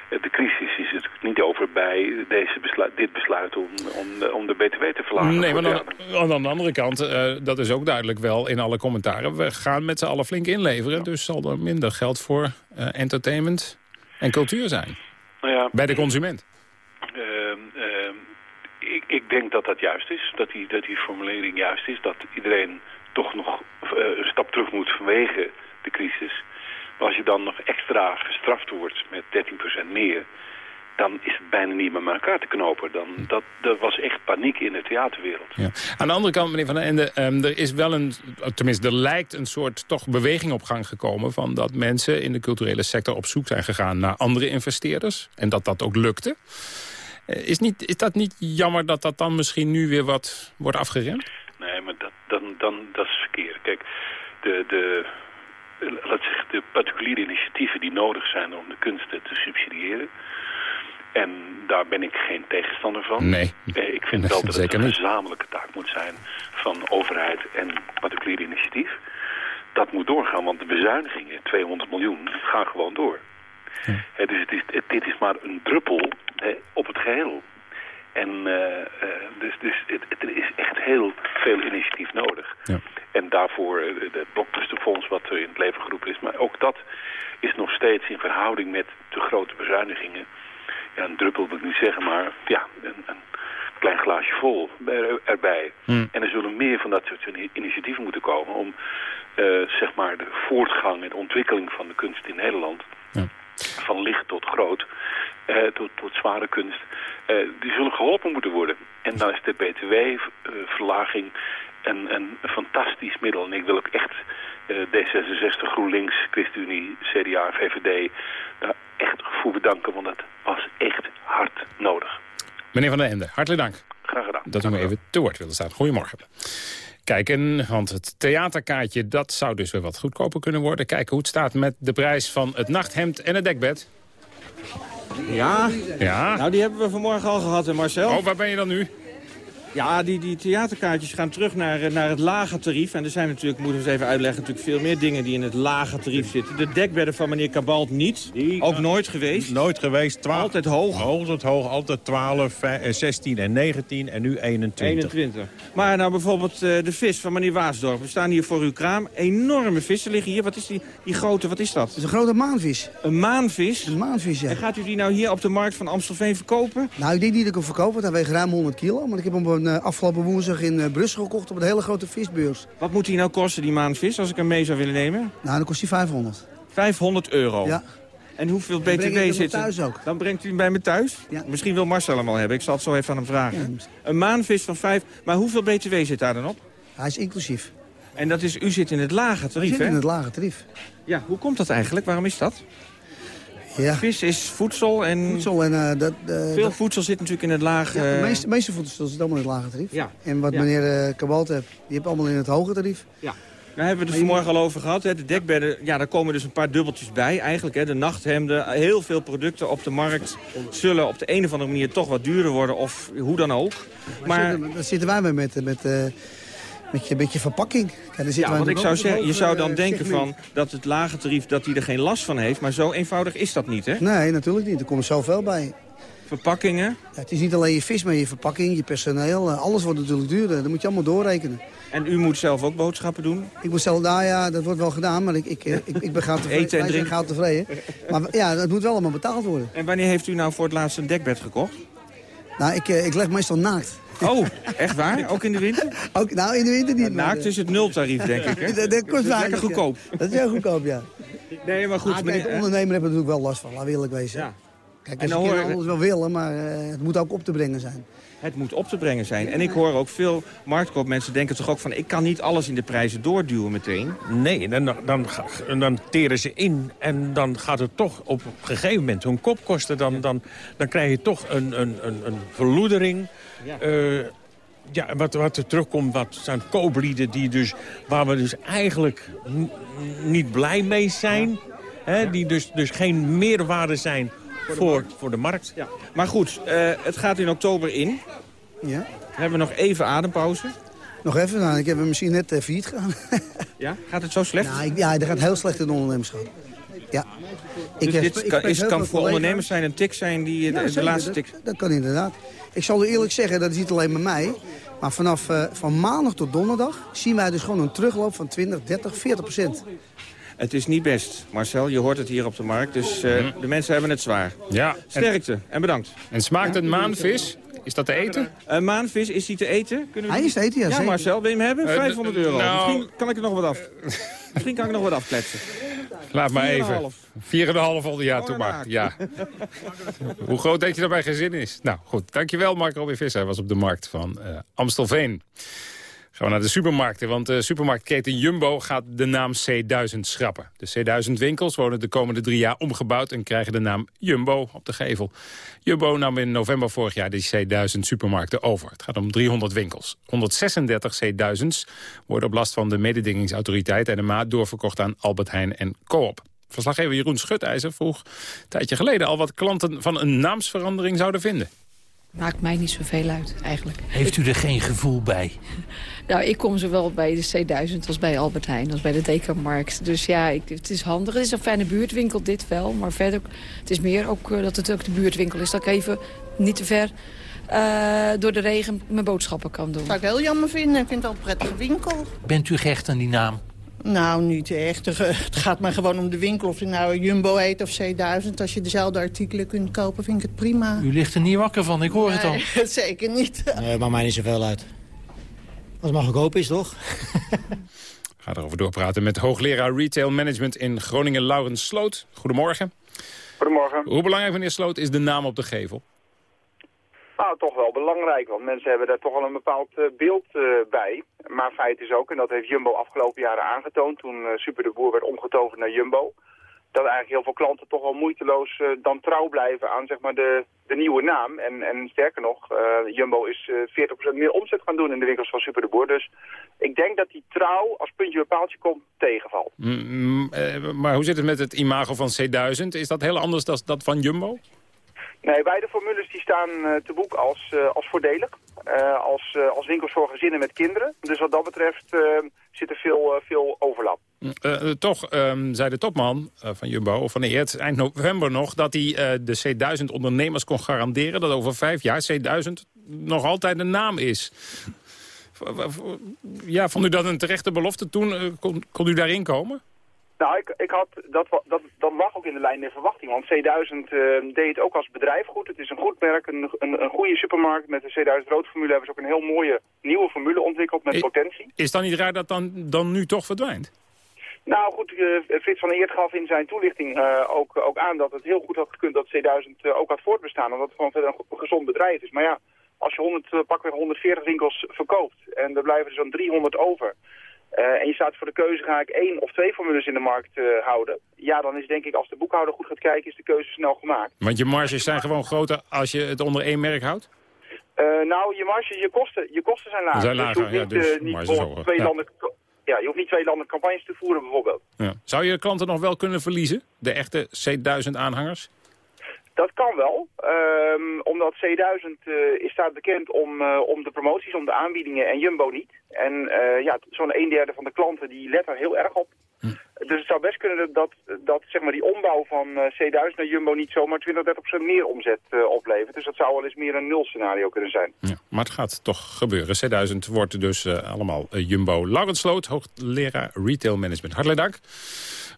de crisis is het niet over bij deze besluit, dit besluit om, om, om de btw te verlagen. Nee, maar dan, aan de andere kant, uh, dat is ook duidelijk wel in alle commentaren. We gaan met z'n allen flink inleveren. Ja. Dus zal er minder geld voor uh, entertainment en cultuur zijn. Nou ja, bij de consument. Uh, ik, ik denk dat dat juist is. Dat die, dat die formulering juist is. Dat iedereen toch nog een stap terug moet vanwege de crisis. Maar als je dan nog extra gestraft wordt met 13% meer... dan is het bijna niet met elkaar te knopen. Dan, dat, dat was echt paniek in de theaterwereld. Ja. Aan de andere kant, meneer Van den Ende, um, er is wel een... tenminste, er lijkt een soort toch beweging op gang gekomen... van dat mensen in de culturele sector op zoek zijn gegaan naar andere investeerders. En dat dat ook lukte. Uh, is, niet, is dat niet jammer dat dat dan misschien nu weer wat wordt afgeremd? Nee, maar dat, dan, dan, dat is verkeerd. Kijk, de... de laat zeggen, de particuliere initiatieven die nodig zijn om de kunsten te subsidiëren. En daar ben ik geen tegenstander van. Nee. Ik vind nee, wel dat het een gezamenlijke taak moet zijn van overheid en particulier initiatief. Dat moet doorgaan, want de bezuinigingen, 200 miljoen, gaan gewoon door. Ja. He, dus het is, het, dit is maar een druppel he, op het geheel. En uh, uh, dus, dus het, het, er is echt heel veel initiatief nodig. Ja. En daarvoor het Blockbusterfonds wat er in het leven geroepen is. Maar ook dat is nog steeds in verhouding met de grote bezuinigingen. Ja, een druppel wil ik niet zeggen, maar ja, een, een klein glaasje vol er, erbij. Hmm. En er zullen meer van dat soort initiatieven moeten komen om uh, zeg maar de voortgang en de ontwikkeling van de kunst in Nederland... Ja. van licht tot groot, tot, tot zware kunst... Uh, die zullen geholpen moeten worden. En dan is de btw-verlaging een, een, een, fantastisch middel. En ik wil ook echt uh, D66, GroenLinks, ChristenUnie, CDA, VVD... daar echt voor bedanken, want dat was echt hard nodig. Meneer Van der Ende, hartelijk dank. Graag gedaan. Dat u me even te woord wilde staan. Goedemorgen. Kijken, want het theaterkaartje dat zou dus weer wat goedkoper kunnen worden. Kijken hoe het staat met de prijs van het nachthemd en het dekbed. Ja, Ja? nou die hebben we vanmorgen al gehad, hè Marcel. Oh, waar ben je dan nu? Ja, die, die theaterkaartjes gaan terug naar, eh, naar het lage tarief. En er zijn natuurlijk, moeten we eens even uitleggen, natuurlijk veel meer dingen die in het lage tarief zitten. De dekbedden van meneer Kabalt niet. Ook nooit geweest. Nooit geweest. 12, Altijd hoog. Altijd hoog, altijd 12, 16 en 19 en nu 21. 21. Maar nou bijvoorbeeld uh, de vis van meneer Waasdorp. We staan hier voor uw kraam. Enorme vissen liggen hier. Wat is die, die grote, wat is dat? Dat is een grote maanvis. Een maanvis? Een maanvis, ja. En gaat u die nou hier op de markt van Amstelveen verkopen? Nou, ik denk niet dat ik hem verkoop, want hij weegt ruim 100 kilo. Maar ik heb hem uh, afgelopen woensdag in uh, Brussel gekocht op een hele grote visbeurs. Wat moet hij nou kosten, die maanvis, als ik hem mee zou willen nemen? Nou, dan kost hij 500. 500 euro? Ja. En hoeveel Dan btw zit er? thuis ook. Dan brengt u hem bij me thuis? Ja. Misschien wil Marcel hem al hebben. Ik zal het zo even aan hem vragen. Een maanvis van 5... Maar hoeveel btw zit daar dan op? Hij is inclusief. En dat is, u zit in het lage tarief, zit hè? in het lage tarief. Ja, hoe komt dat eigenlijk? Waarom is dat? Ja. Vis is voedsel en... Voedsel en... Uh, dat, uh, Veel dat... voedsel zit natuurlijk in het lage... Ja, de meeste, meeste voedsel zit allemaal in het lage tarief. Ja. En wat meneer uh, Kabalt heeft, die heeft allemaal in het hoge tarief. Ja. Daar hebben we het vanmorgen al over gehad. Hè. De dekbedden, ja, daar komen dus een paar dubbeltjes bij eigenlijk. Hè. De nachthemden, heel veel producten op de markt... zullen op de een of andere manier toch wat duurder worden. Of hoe dan ook. Maar, daar zitten wij mee met, met, uh, met, je, met je verpakking. Ja, ja want ik zou zeggen, je zou dan denken van dat het lage tarief... dat hij er geen last van heeft. Maar zo eenvoudig is dat niet, hè? Nee, natuurlijk niet. Er komt zoveel bij. Verpakkingen? Ja, het is niet alleen je vis, maar je verpakking, je personeel. Alles wordt natuurlijk duurder. Dat moet je allemaal doorrekenen. En u moet zelf ook boodschappen doen? Ik moet zelf, nou ja, dat wordt wel gedaan, maar ik, ik, ik, ik ben gaan tevreden. Eten en drinken. tevreden. Maar ja, dat moet wel allemaal betaald worden. En wanneer heeft u nou voor het laatst een dekbed gekocht? Nou, ik, ik leg meestal naakt. Oh, echt waar? Ook in de winter? Ook, nou, in de winter niet. naakt is het nultarief, denk ik. Hè? dat, dat kost lekker goedkoop. Dat is heel goedkoop, ja. Nee, maar goed. Ah, kijk, de ondernemer heeft er natuurlijk wel last van, laat eerlijk wezen. Ja. Kijk, en dan hoor alles wel willen, maar uh, het moet ook op te brengen zijn. Het moet op te brengen zijn. En ik hoor ook veel marktkoopmensen denken toch ook van... ik kan niet alles in de prijzen doorduwen meteen. Nee, dan, dan, dan teren ze in en dan gaat het toch op een gegeven moment hun kop kosten. Dan, dan, dan krijg je toch een, een, een, een verloedering. Ja. Uh, ja, wat, wat er terugkomt, wat zijn kooplieden die dus, waar we dus eigenlijk niet blij mee zijn. Hè, die dus, dus geen meerwaarde zijn voor, voor de markt. Ja. Maar goed, uh, het gaat in oktober in. Ja. Hebben we nog even adempauze? Nog even, nou, ik heb hem misschien net uh, failliet gedaan. ja? Gaat het zo slecht? Nou, ik, ja, dat gaat heel slecht in de ondernemerschap. Ja. Dus ik, dit kan, is, kan voor ondernemers zijn een tik zijn die ja, de, laatste tik... Dat, dat, kan inderdaad. Ik zal u eerlijk zeggen, dat is niet alleen bij mij. Maar vanaf uh, van maandag tot donderdag zien wij dus gewoon een terugloop van 20, 30, 40 procent. Het is niet best, Marcel. Je hoort het hier op de markt. Dus uh, mm. de mensen hebben het zwaar. Ja. Sterkte en, bedankt. En smaakt een maanvis? Is dat te eten? Een maanvis, is die te eten? Kunnen Hij is te eten, ja. Ja, Marcel, wil je hem hebben? 500 uh, euro. Nou, Misschien kan ik er nog wat af. Misschien kan ik nog wat afkletsen. Laat maar even. 4,5 al jaar toe maar. Ja. Hoe groot denk je dat bij gezin is? Nou goed, dankjewel Mark Robin Visser. Hij was op de markt van uh, Amstelveen. Gaan we naar de supermarkten, want de supermarktketen Jumbo gaat de naam C1000 schrappen. De C1000-winkels worden de komende drie jaar omgebouwd en krijgen de naam Jumbo op de gevel. Jumbo nam in november vorig jaar de C1000-supermarkten over. Het gaat om 300 winkels. 136 C1000's worden op last van de mededingingsautoriteit en de maat doorverkocht aan Albert Heijn en Coop. Verslaggever Jeroen Schutijzer vroeg een tijdje geleden al wat klanten van een naamsverandering zouden vinden. Maakt mij niet zoveel uit, eigenlijk. Heeft u er geen gevoel bij? Nou, ik kom zowel bij de C1000 als bij Albert Heijn, als bij de Dekamarkt. Dus ja, ik, het is handig. Het is een fijne buurtwinkel, dit wel. Maar verder, het is meer ook uh, dat het ook de buurtwinkel is. Dat ik even niet te ver uh, door de regen mijn boodschappen kan doen. Dat zou ik heel jammer vinden. Ik vind het al een prettige winkel. Bent u gehecht aan die naam? Nou, niet echt. Het gaat maar gewoon om de winkel. Of je nou Jumbo heet of C1000. Als je dezelfde artikelen kunt kopen, vind ik het prima. U ligt er niet wakker van, ik hoor het al. zeker niet. Nee, maar mij niet zoveel uit. Als het maar goedkoop is, toch? ga erover doorpraten met hoogleraar Retail Management in Groningen, Laurens Sloot. Goedemorgen. Goedemorgen. Hoe belangrijk, meneer Sloot, is de naam op de gevel? Nou, toch wel belangrijk, want mensen hebben daar toch al een bepaald uh, beeld uh, bij. Maar feit is ook, en dat heeft Jumbo afgelopen jaren aangetoond... toen uh, Super de Boer werd omgetoverd naar Jumbo... dat eigenlijk heel veel klanten toch wel moeiteloos dan trouw blijven aan zeg maar, de, de nieuwe naam. En, en sterker nog, Jumbo is 40% meer omzet gaan doen in de winkels van Super de Boer. Dus ik denk dat die trouw, als puntje bij paaltje komt, tegenvalt. Mm, mm, maar hoe zit het met het imago van C1000? Is dat heel anders dan dat van Jumbo? Nee, beide formules die staan uh, te boek als, uh, als voordelig. Uh, als, als winkels voor gezinnen met kinderen. Dus wat dat betreft zit er veel, veel overlap. toch um, zei de topman van Jumbo, of van Eert, eind november nog... dat hij de C1000 ondernemers kon garanderen dat over vijf jaar C1000 nog altijd een naam is. ja, vond u dat een terechte belofte toen? kon, kon u daarin komen? Nou, ik, ik had, dat, dat, dat lag ook in de lijn der verwachting. Want C1000 uh, deed het ook als bedrijf goed. Het is een goed merk, een, een, een goede supermarkt. Met de C1000 roodformule hebben ze ook een heel mooie nieuwe formule ontwikkeld met potentie. Is dan niet raar dat dan, dan nu toch verdwijnt? Nou goed, uh, Frits van Eert gaf in zijn toelichting uh, ook, ook aan dat het heel goed had gekund dat C1000 uh, ook had voortbestaan. Omdat het gewoon verder een gezond bedrijf is. Maar ja, als je 100, pakweg 140 winkels verkoopt en er blijven er zo'n 300 over... Uh, en je staat voor de keuze, ga ik één of twee formules in de markt uh, houden? Ja, dan is denk ik, als de boekhouder goed gaat kijken, is de keuze snel gemaakt. Want je marges zijn gewoon groter als je het onder één merk houdt? Uh, nou, je marge, je kosten, je kosten zijn lager. Zijn lager, dus je ja, niet, dus niet twee, ja. landen, Ja, je hoeft niet twee landen campagnes te voeren bijvoorbeeld. Ja. Zou je klanten nog wel kunnen verliezen? De echte C1000-aanhangers? Dat kan wel, ehm, omdat C1000 uh, is staat bekend om, uh, om de promoties, om de aanbiedingen en Jumbo niet. En uh, ja, zo'n een derde van de klanten die let er heel erg op. Hm. Dus het zou best kunnen dat, dat zeg maar, die ombouw van C1000 naar Jumbo niet zomaar 20, 30 meer omzet oplevert. Dus dat zou wel eens meer een nul scenario kunnen zijn. Ja, maar het gaat toch gebeuren. C1000 wordt dus allemaal Jumbo. Laurens Sloot, hoogleraar Retail Management. Hartelijk dank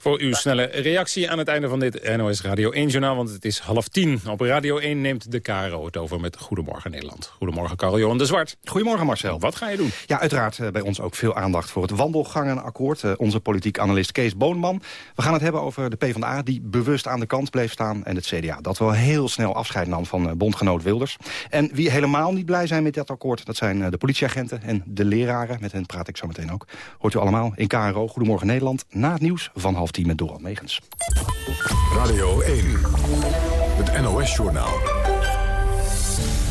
voor uw snelle reactie aan het einde van dit NOS Radio 1-journaal. Want het is half tien. Op Radio 1 neemt de KRO het over met Goedemorgen Nederland. Goedemorgen, Karel-Johan de Zwart. Goedemorgen, Marcel. Wat ga je doen? Ja, uiteraard uh, bij ons ook veel aandacht voor het wandelgangenakkoord. Uh, onze politiek analist Kees Boonman. We gaan het hebben over de PvdA die bewust aan de kant bleef staan. En het CDA dat wel heel snel afscheid nam van uh, bondgenoot Wilders. En wie helemaal niet blij zijn met dat akkoord... dat zijn de politieagenten en de leraren. Met hen praat ik zo meteen ook. Hoort u allemaal in KRO. Goedemorgen Nederland. Na het nieuws van half tien met Doral Megens. Radio 1, het NOS-journaal.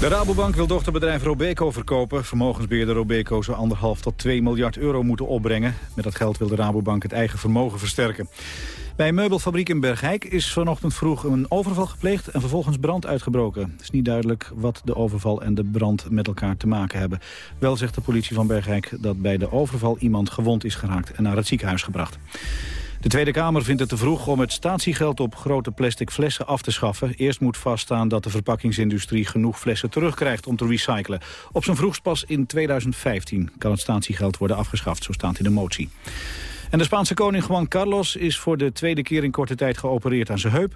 De Rabobank wil dochterbedrijf Robeco verkopen. Vermogensbeheerder Robeco zou anderhalf tot 2 miljard euro moeten opbrengen. Met dat geld wil de Rabobank het eigen vermogen versterken. Bij een meubelfabriek in Bergijk is vanochtend vroeg een overval gepleegd en vervolgens brand uitgebroken. Het is niet duidelijk wat de overval en de brand met elkaar te maken hebben. Wel zegt de politie van Bergijk dat bij de overval iemand gewond is geraakt en naar het ziekenhuis gebracht. De Tweede Kamer vindt het te vroeg om het statiegeld op grote plastic flessen af te schaffen. Eerst moet vaststaan dat de verpakkingsindustrie genoeg flessen terugkrijgt om te recyclen. Op zijn vroegst pas in 2015 kan het statiegeld worden afgeschaft, zo staat in de motie. En de Spaanse koning Juan Carlos is voor de tweede keer in korte tijd geopereerd aan zijn heup.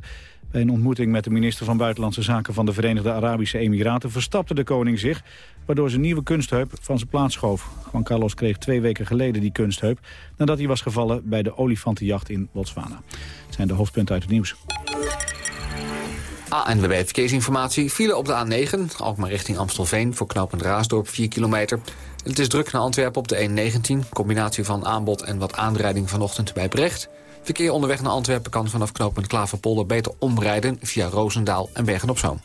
Bij een ontmoeting met de minister van Buitenlandse Zaken van de Verenigde Arabische Emiraten verstapte de koning zich, waardoor zijn nieuwe kunstheup van zijn plaats schoof. Juan Carlos kreeg twee weken geleden die kunstheup, nadat hij was gevallen bij de olifantenjacht in Botswana. Dat zijn de hoofdpunten uit het nieuws. ANWB Verkeersinformatie. File op de A9, Alkmaar richting Amstelveen... voor knooppunt Raasdorp, 4 kilometer. Het is druk naar Antwerpen op de E19. Combinatie van aanbod en wat aanrijding vanochtend bij Brecht. Verkeer onderweg naar Antwerpen kan vanaf knooppunt Klaverpolder beter omrijden... via Roosendaal en Bergen-op-Zoom.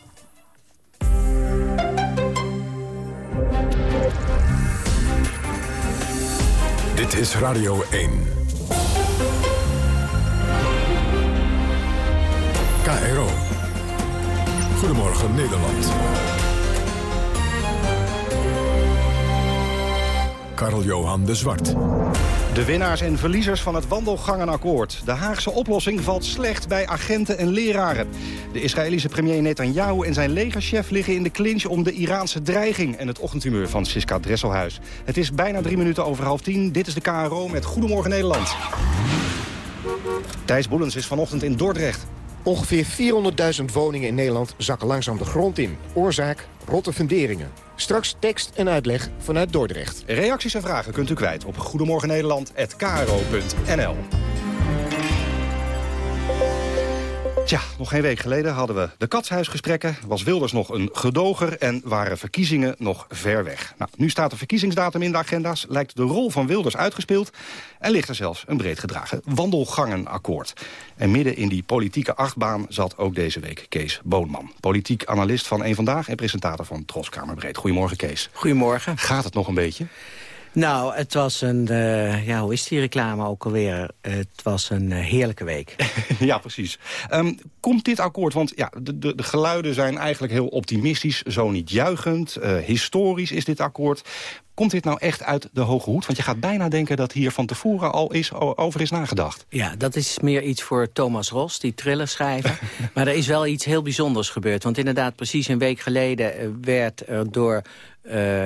Dit is Radio 1. KRO. Goedemorgen Nederland. Karel-Johan de Zwart. De winnaars en verliezers van het wandelgangenakkoord. De Haagse oplossing valt slecht bij agenten en leraren. De Israëlische premier Netanyahu en zijn legerchef liggen in de clinch... om de Iraanse dreiging en het ochtendhumeur van Siska Dresselhuis. Het is bijna drie minuten over half tien. Dit is de KRO met Goedemorgen Nederland. Thijs Boelens is vanochtend in Dordrecht. Ongeveer 400.000 woningen in Nederland zakken langzaam de grond in. Oorzaak rotte funderingen. Straks tekst en uitleg vanuit Dordrecht. Reacties en vragen kunt u kwijt op goedemorgennederland.kro.nl. Tja, nog geen week geleden hadden we de katshuisgesprekken... was Wilders nog een gedoger en waren verkiezingen nog ver weg. Nou, nu staat de verkiezingsdatum in de agenda's... lijkt de rol van Wilders uitgespeeld... en ligt er zelfs een breed gedragen wandelgangenakkoord. En midden in die politieke achtbaan zat ook deze week Kees Boonman. Politiek analist van Eén Vandaag en presentator van Troskamerbreed. Goedemorgen, Kees. Goedemorgen. Gaat het nog een beetje? Nou, het was een, uh, ja, hoe is die reclame ook alweer? Het was een uh, heerlijke week. ja, precies. Um, komt dit akkoord, want ja, de, de, de, geluiden zijn eigenlijk heel optimistisch, zo niet juichend. Uh, historisch is dit akkoord. Komt dit nou echt uit de hoge hoed? Want je gaat bijna denken dat hier van tevoren al is, over is nagedacht. Ja, dat is meer iets voor Thomas Ros, die schrijven. maar er is wel iets heel bijzonders gebeurd. Want inderdaad, precies een week geleden werd er door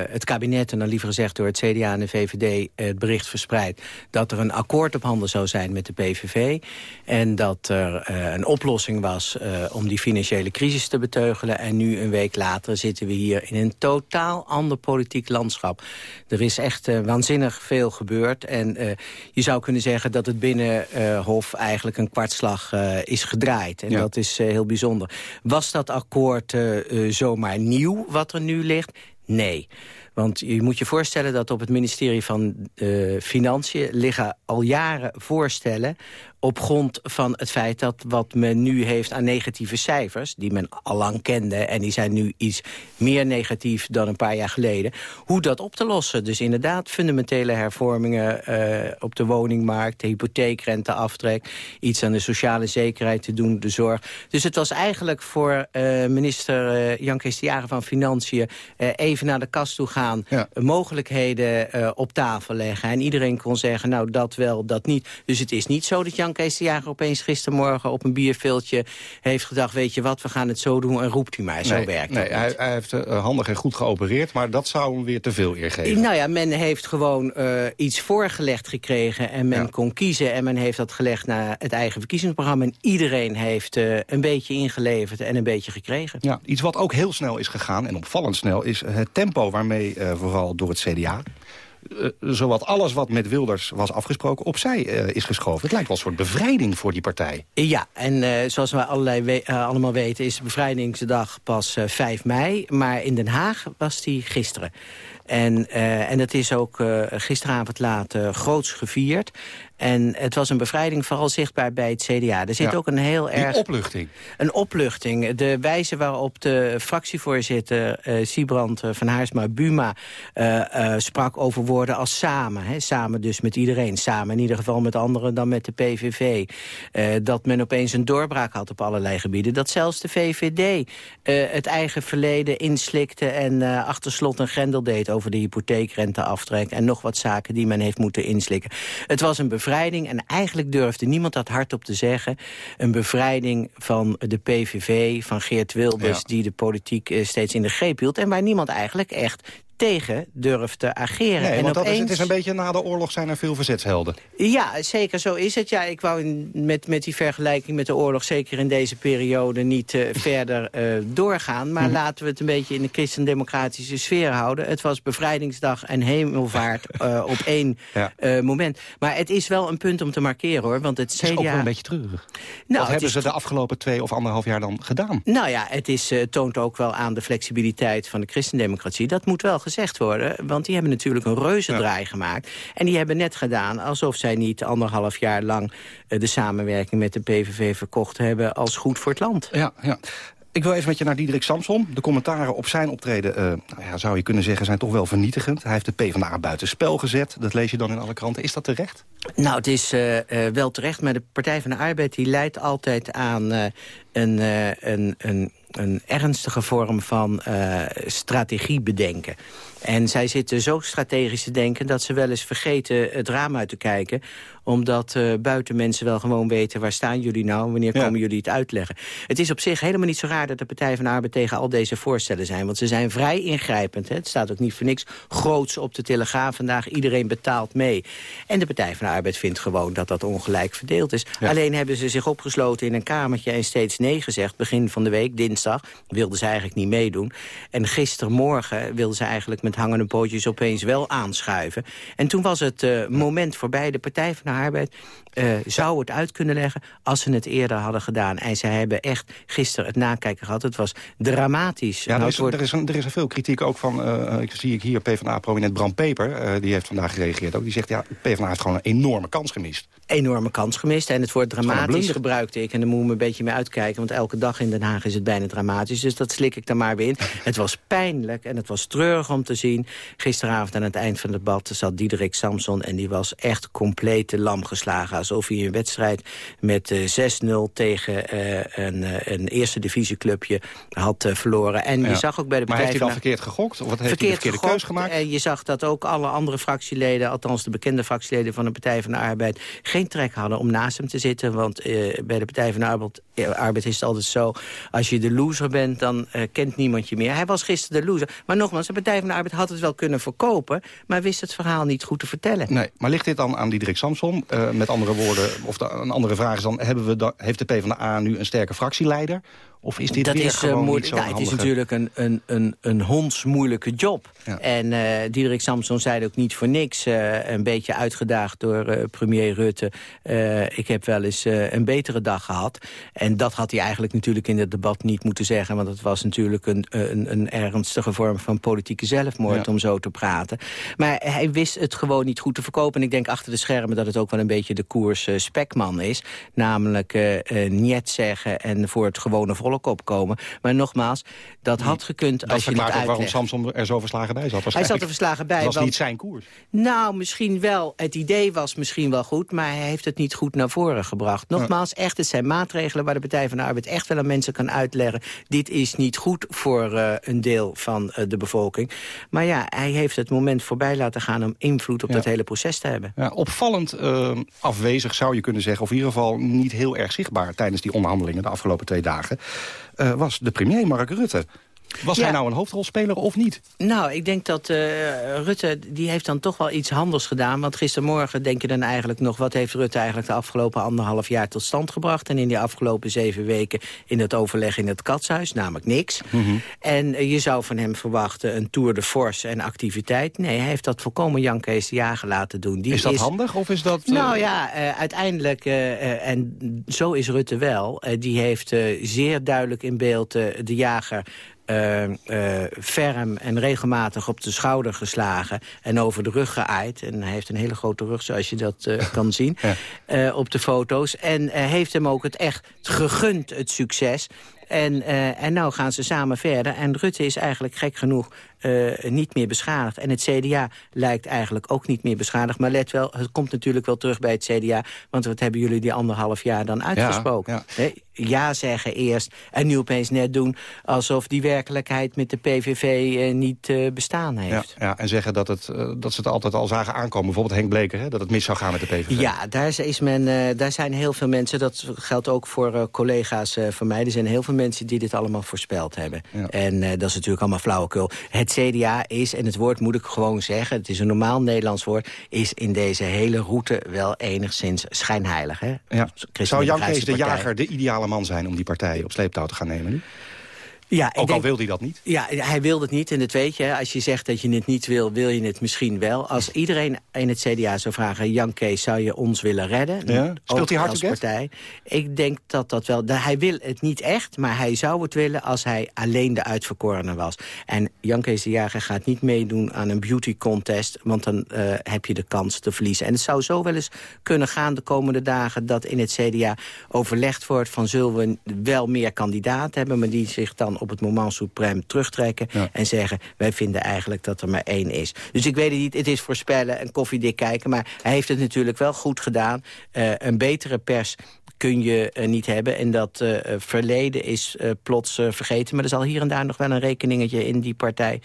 het kabinet, en dan liever gezegd door het CDA en de VVD... het bericht verspreid dat er een akkoord op handen zou zijn met de PVV... en dat er uh, een oplossing was om die financiële crisis te beteugelen. En nu, een week later, zitten we hier in een totaal ander politiek landschap. Er is echt waanzinnig veel gebeurd. En je zou kunnen zeggen dat het Binnenhof eigenlijk een kwartslag is gedraaid. En ja. dat is heel bijzonder. Was dat akkoord zomaar nieuw wat er nu ligt? Nee. Want je moet je voorstellen dat op het ministerie van uh, Financiën... liggen al jaren voorstellen op grond van het feit dat wat men nu heeft aan negatieve cijfers... die men al lang kende en die zijn nu iets meer negatief dan een paar jaar geleden... hoe dat op te lossen. Dus inderdaad fundamentele hervormingen uh, op de woningmarkt... de hypotheekrenteaftrek, iets aan de sociale zekerheid te doen, de zorg. Dus het was eigenlijk voor uh, minister uh, Jan Jager van Financiën... even naar de kast toe gaan, ja. mogelijkheden op tafel leggen. En iedereen kon zeggen, nou dat wel, dat niet. Dus het is niet zo dat Jan Kees de Jager opeens gistermorgen op een bierveeltje heeft gedacht... weet je wat, we gaan het zo doen en roept u maar. Zo nee, werkt nee, hij, hij, heeft uh, handig en goed geopereerd, maar dat zou hem weer te veel eer geven. Nou ja, men heeft gewoon uh, iets voorgelegd gekregen en men ja. kon kiezen... en men heeft dat gelegd naar het eigen verkiezingsprogramma... en iedereen heeft uh, een beetje ingeleverd en een beetje gekregen. Ja, iets wat ook heel snel is gegaan en opvallend snel... is het tempo waarmee vooral door het CDA zowat alles wat met Wilders was afgesproken opzij uh, is geschoven. Het lijkt wel een soort bevrijding voor die partij. Ja, en uh, zoals we allerlei we allemaal weten is bevrijdingsdag pas 5 mei. Maar in Den Haag was die gisteren. En, en dat is ook gisteravond laat groots gevierd. En het was een bevrijding vooral zichtbaar bij het CDA. Er zit ja, ook een heel erg... opluchting. Een opluchting. De wijze waarop de fractievoorzitter uh, Siebrand uh, van Haarsma-Buma... Uh, sprak over woorden als samen. Hè? Samen dus met iedereen. Samen in ieder geval met anderen dan met de PVV. dat men opeens een doorbraak had op allerlei gebieden. Dat zelfs de VVD het eigen verleden inslikte... en achter slot een grendel deed over de hypotheekrenteaftrek... en nog wat zaken die men heeft moeten inslikken. Het was een bevrijding bevrijding. En eigenlijk durfde niemand dat hardop te zeggen. Een bevrijding van de PVV, van Geert Wilders... Ja. die de politiek eh, steeds in de greep hield. En waar niemand eigenlijk echt tegen durft te ageren. Nee, en want dat is, het is een beetje na de oorlog zijn er veel verzetshelden. Ja, zeker zo is het. Ja, ik wou in, met, met die vergelijking met de oorlog... zeker in deze periode niet uh, verder uh, doorgaan. Maar Mhm. laten we het een beetje in de christendemocratische sfeer houden. Het was bevrijdingsdag en hemelvaart uh, op één Ja. moment. Maar het is wel een punt om te markeren, hoor. Want het Het CDA... is ook wel een beetje treurig. Nou, Wat het hebben ze de afgelopen twee of anderhalf jaar dan gedaan? Nou ja, het is, toont ook wel aan de flexibiliteit van de christendemocratie. Dat moet wel gezegd worden, want die hebben natuurlijk een reuzendraai gemaakt. En die hebben net gedaan alsof zij niet anderhalf jaar lang... Uh, de samenwerking met de PVV verkocht hebben als goed voor het land. Ja, ja. Ik wil even met je naar Diederik Samson. De commentaren op zijn optreden, uh, nou ja, zou je kunnen zeggen, zijn toch wel vernietigend. Hij heeft de PvdA buiten spel gezet. Dat lees je dan in alle kranten. Is dat terecht? Nou, het is uh, uh, wel terecht, maar de Partij van de Arbeid... die leidt altijd aan een, een, een, een ernstige vorm van uh, strategie bedenken. En zij zitten zo strategisch te denken... dat ze wel eens vergeten het raam uit te kijken omdat uh, buiten mensen wel gewoon weten... waar staan jullie nou, wanneer Ja. komen jullie het uitleggen. Het is op zich helemaal niet zo raar dat de Partij van de Arbeid... tegen al deze voorstellen zijn, want ze zijn vrij ingrijpend. Hè. Het staat ook niet voor niks groots op de Telegraaf vandaag. Iedereen betaalt mee. En de Partij van de Arbeid vindt gewoon dat dat ongelijk verdeeld is. Ja. Alleen hebben ze zich opgesloten in een kamertje... en steeds nee gezegd. Begin van de week, dinsdag, wilden ze eigenlijk niet meedoen. En gistermorgen wilden ze eigenlijk met hangende pootjes... opeens wel aanschuiven. En toen was het uh, moment voorbij. De Partij van de Arbeid uh, zou het uit kunnen leggen... als ze het eerder hadden gedaan. En ze hebben echt gisteren het nakijken gehad. Het was dramatisch. Ja, er Nou, is, er, is een, er is veel kritiek ook van, uh, ik zie ik hier PvdA-prominent Bram Peper. Uh, die heeft vandaag gereageerd ook. Die zegt, ja, PvdA heeft gewoon een enorme kans gemist. enorme kans gemist. En het woord dramatisch gebruikte ik. En daar moet ik me een beetje mee uitkijken. Want elke dag in Den Haag is het bijna dramatisch. Dus dat slik ik dan maar weer in. het was pijnlijk en het was treurig om te zien. Gisteravond aan het eind van het debat zat Diederik Samson. En die was echt compleet te lam geslagen. Alsof hij een wedstrijd met eh, 6-0 tegen eh, een, eh, een eerste divisieclubje had eh, verloren. En je zag ook bij de Maar Partij heeft hij dan verkeerd gegokt? Of wat heeft hij de verkeerde keus gemaakt? En je zag dat ook alle andere fractieleden, althans de bekende fractieleden van de Partij van de Arbeid, geen trek hadden om naast hem te zitten. Want eh, bij de Partij van de Arbeid, eh, Arbeid is het altijd zo, als je de loser bent, dan eh, kent niemand je meer. Hij was gisteren de loser. Maar nogmaals, de Partij van de Arbeid had het wel kunnen verkopen, maar wist het verhaal niet goed te vertellen. Nee, maar ligt dit dan aan Diederik Samson? Uh, met andere woorden, of een andere vraag is dan... Hebben we dan heeft de PvdA nu een sterke fractieleider? Of is dit dat weer is, eh, gewoon moe- niet zo nou, Het is natuurlijk een, een, een, een hondsmoeilijke job. En eh Diederik Samson zei het ook niet voor niks. eh, een beetje uitgedaagd door premier Rutte. Ik heb wel eens een betere dag gehad. En dat had hij eigenlijk natuurlijk in het debat niet moeten zeggen. Want het was natuurlijk een, een, een ernstige vorm van politieke zelfmoord om zo te praten. Maar hij wist het gewoon niet goed te verkopen. En ik denk achter de schermen dat het ook wel een beetje de koers spekman is. Namelijk niet zeggen en voor het gewone volk opkomen. Maar nogmaals, dat had gekund Dat als je het ook waarom uitlegt. Samson er zo verslagen bij zat. Hij zat er verslagen bij. Het was want- niet zijn koers. Nou, misschien wel. Het idee was misschien wel goed, maar hij heeft het niet goed naar voren gebracht. Nogmaals, echt, het zijn maatregelen waar de Partij van de Arbeid echt wel aan mensen kan uitleggen. Dit is niet goed voor eh, een deel van eh, de bevolking. Maar ja, hij heeft het moment voorbij laten gaan om invloed op Ja. dat hele proces te hebben. Ja, opvallend eh, afwezig zou je kunnen zeggen... of in ieder geval niet heel erg zichtbaar tijdens die onderhandelingen... de afgelopen twee dagen, was de premier Mark Rutte. Was Ja. hij nou een hoofdrolspeler of niet? Nou, ik denk dat eh, Rutte, die heeft dan toch wel iets handels gedaan. Want gistermorgen denk je dan eigenlijk nog... wat heeft Rutte eigenlijk de afgelopen anderhalf jaar tot stand gebracht... en in die afgelopen zeven weken in het overleg in het katshuis, namelijk niks. En eh, je zou van hem verwachten een tour de force en activiteit. Nee, hij heeft dat volkomen Jan Kees de Jager laten doen. Die is dat handig of is dat... eh, nou ja, uiteindelijk, en zo is Rutte wel... die heeft zeer duidelijk in beeld de jager... eh, eh, ferm en regelmatig op de schouder geslagen en over de rug geaaid. En hij heeft een hele grote rug, zoals je dat eh, kan zien, eh, op de foto's. En heeft hem ook het echt gegund, het succes. En, eh, en nou gaan ze samen verder. En Rutte is eigenlijk gek genoeg eh, niet meer beschadigd. En het CDA lijkt eigenlijk ook niet meer beschadigd. Maar let wel, het komt natuurlijk wel terug bij het CDA. Want wat hebben jullie die anderhalf jaar dan uitgesproken? ja. Ja zeggen eerst en nu opeens net doen... alsof die werkelijkheid met de PVV eh, niet bestaan Ja, heeft. ja, en zeggen dat, het, dat ze het altijd al zagen aankomen. Bijvoorbeeld Henk Bleker, hè, dat het mis zou gaan met de PVV. Ja, daar, is- men, daar zijn heel veel mensen, dat geldt ook voor collega's van mij... er zijn heel veel mensen die dit allemaal voorspeld hebben. En eh, dat is natuurlijk allemaal flauwekul. Het CDA is, en het woord moet ik gewoon zeggen... het is een normaal Nederlands woord... is in deze hele route wel enigszins schijnheilig. Hè? Ja. Zou Jan Kees de Partij. Jager de ideale man zijn... om die partijen op sleeptouw te gaan nemen nu? Ja, Ook al denk- wil hij dat niet. Ja, hij wil het niet en dat weet je. Als je zegt dat je het niet wil, wil je het misschien wel. Als iedereen in het CDA zou vragen... Jan Kees, zou je ons willen redden? Ja. Speelt hij hard partij. Ik denk dat dat wel... dat Hij wil het niet echt, maar hij zou het willen... als hij alleen de uitverkorene was. En Jan Kees de Jager gaat niet meedoen aan een beauty contest... want dan eh, heb je de kans te verliezen. En het zou zo wel eens kunnen gaan de komende dagen... dat in het CDA overlegd wordt van... zullen we wel meer kandidaten hebben... maar die zich dan op het moment suprem terugtrekken... en zeggen, wij vinden eigenlijk dat er maar één is. Dus ik weet het niet, het is voorspellen en koffiedik kijken... maar hij heeft het natuurlijk wel goed gedaan. Eh, een betere pers kun je eh, niet hebben. En dat eh, eh, verleden is plots vergeten. Maar er zal hier en daar nog wel een rekeningetje in die partij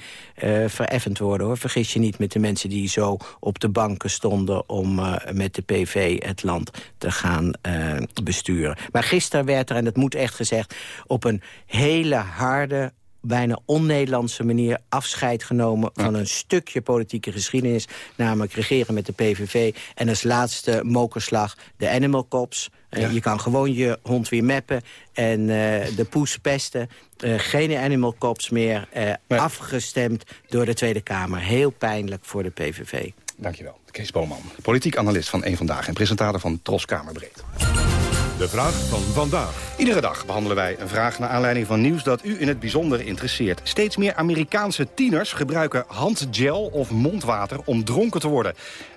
vereffend worden. hoor. Vergis je niet met de mensen die zo op de banken stonden... om met de PV het land te gaan besturen. Maar gisteren werd er, en dat moet echt gezegd... op een hele harde bijna on-Nederlandse manier afscheid genomen... van een stukje politieke geschiedenis, namelijk regeren met de PVV... en als laatste mokerslag de Animal Cops. Eh, je kan gewoon je hond weer meppen en eh, de poes pesten. Eh, geen Animal Cops meer, afgestemd door de Tweede Kamer. Heel pijnlijk voor de PVV. Dankjewel. Kees Boman, politiek analist van Eén Vandaag... en presentator van Tros Kamerbreed. De vraag van vandaag. Iedere dag behandelen wij een vraag naar aanleiding van nieuws dat u in het bijzonder interesseert. Steeds meer Amerikaanse tieners gebruiken handgel of mondwater om dronken te worden.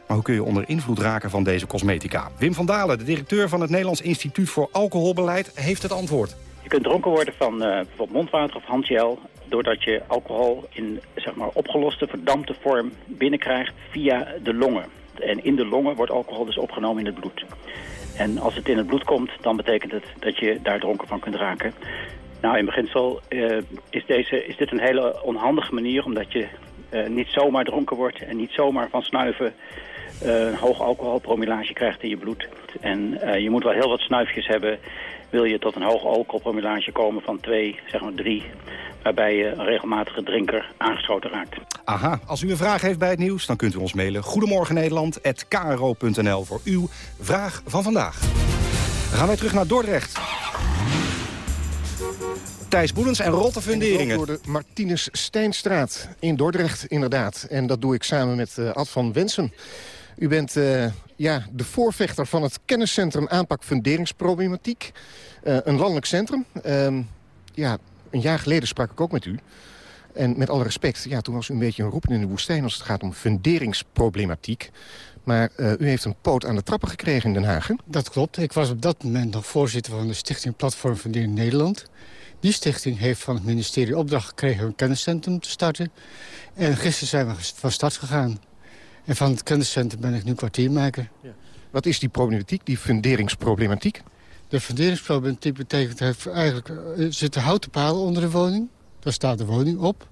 Maar hoe kun je onder invloed raken van deze cosmetica? Wim van Dalen, de directeur van het Nederlands Instituut voor Alcoholbeleid, heeft het antwoord. Je kunt dronken worden van eh, bijvoorbeeld mondwater of handgel... doordat je alcohol in zeg maar, opgeloste, verdampte vorm binnenkrijgt via de longen. En in de longen wordt alcohol dus opgenomen in het bloed. En als het in het bloed komt, dan betekent het dat je daar dronken van kunt raken. Nou, in beginsel eh, is, deze, is dit een hele onhandige manier... omdat je eh, niet zomaar dronken wordt en niet zomaar van snuiven... eh, een hoog alcoholpromillage krijgt in je bloed. En eh, je moet wel heel wat snuifjes hebben... wil je tot een hoog alcoholpromillage komen van 2, zeg maar 3... waarbij je een regelmatige drinker aangeschoten raakt. Aha, als u een vraag heeft bij het nieuws, dan kunt u ons mailen. Goedemorgen Nederland@kro.nl voor uw vraag van vandaag. Dan gaan wij terug naar Dordrecht. Thijs Boelens en rotte funderingen. door de Martinus Steinstraat in Dordrecht, inderdaad. En dat doe ik samen met uh, Ad van Wensen. U bent uh, ja, de voorvechter van het kenniscentrum aanpak funderingsproblematiek. Uh, een landelijk centrum. Uh, ja, een jaar geleden sprak ik ook met u. En met alle respect, ja, toen was u een beetje een roepen in de woestijn... als het gaat om funderingsproblematiek. Maar uh, u heeft een poot aan de trappen gekregen in Den Haag, hè? Dat klopt. Ik was op dat moment nog voorzitter van de Stichting Platform Fundering Nederland. Die stichting heeft van het ministerie opdracht gekregen... een kenniscentrum te starten. En gisteren zijn we van start gegaan. En van het kenniscentrum ben ik nu kwartiermaker. Ja. Wat is die problematiek, die funderingsproblematiek? De funderingsproblematiek betekent eigenlijk... er zitten houten palen onder de woning. Daar staat de woning op.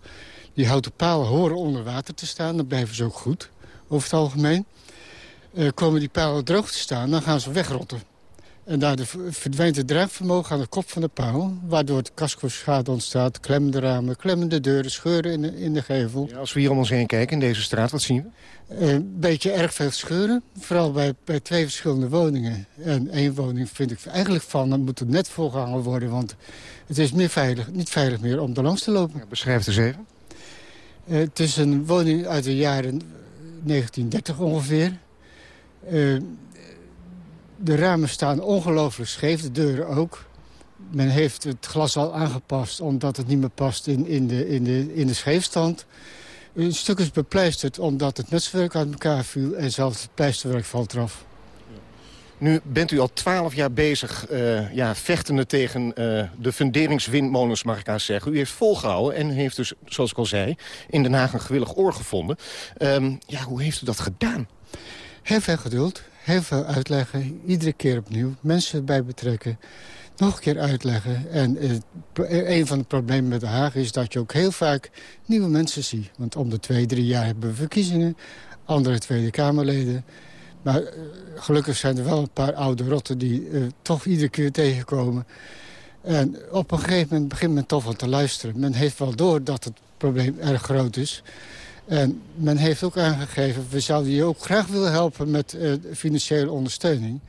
Die houten palen horen onder water te staan. Dan blijven ze ook goed, over het algemeen. Uh, komen die palen droog te staan, dan gaan ze wegrotten. En daardoor verdwijnt het draagvermogen aan de kop van de paal... waardoor de casco-schade ontstaat, klemmende ramen, klemmende deuren... scheuren in de, in de gevel. Ja, als we hier om ons heen kijken in deze straat, wat zien we? Een uh, beetje erg veel scheuren, vooral bij, bij twee verschillende woningen. En één woning vind ik eigenlijk van, dan moet het net volgehangen worden... want het is meer veilig, niet veilig meer om er langs te lopen. Ja, beschrijf het eens even. Uh, het is een woning uit de jaren 1930 ongeveer... Uh, de ramen staan ongelooflijk scheef, de deuren ook. Men heeft het glas al aangepast omdat het niet meer past in, in, de, in, de, in de scheefstand. Een stuk is bepleisterd omdat het metswerk uit elkaar viel... en zelfs het pleisterwerk valt eraf. Nu bent u al twaalf jaar bezig uh, ja, vechtende tegen uh, de funderingswindmolens, mag ik aan zeggen. U heeft volgehouden en heeft dus, zoals ik al zei, in Den Haag een gewillig oor gevonden. Um, ja, hoe heeft u dat gedaan? Heel veel geduld, heel veel uitleggen, iedere keer opnieuw. Mensen erbij betrekken, nog een keer uitleggen. En uh, een van de problemen met Den Haag is dat je ook heel vaak nieuwe mensen ziet. Want om de twee, drie jaar hebben we verkiezingen, andere Tweede Kamerleden... Maar uh, gelukkig zijn er wel een paar oude rotten die uh, toch iedere keer tegenkomen. En op een gegeven moment begint men toch wel te luisteren. Men heeft wel door dat het probleem erg groot is. En men heeft ook aangegeven, we zouden je ook graag willen helpen met uh, financiële ondersteuning.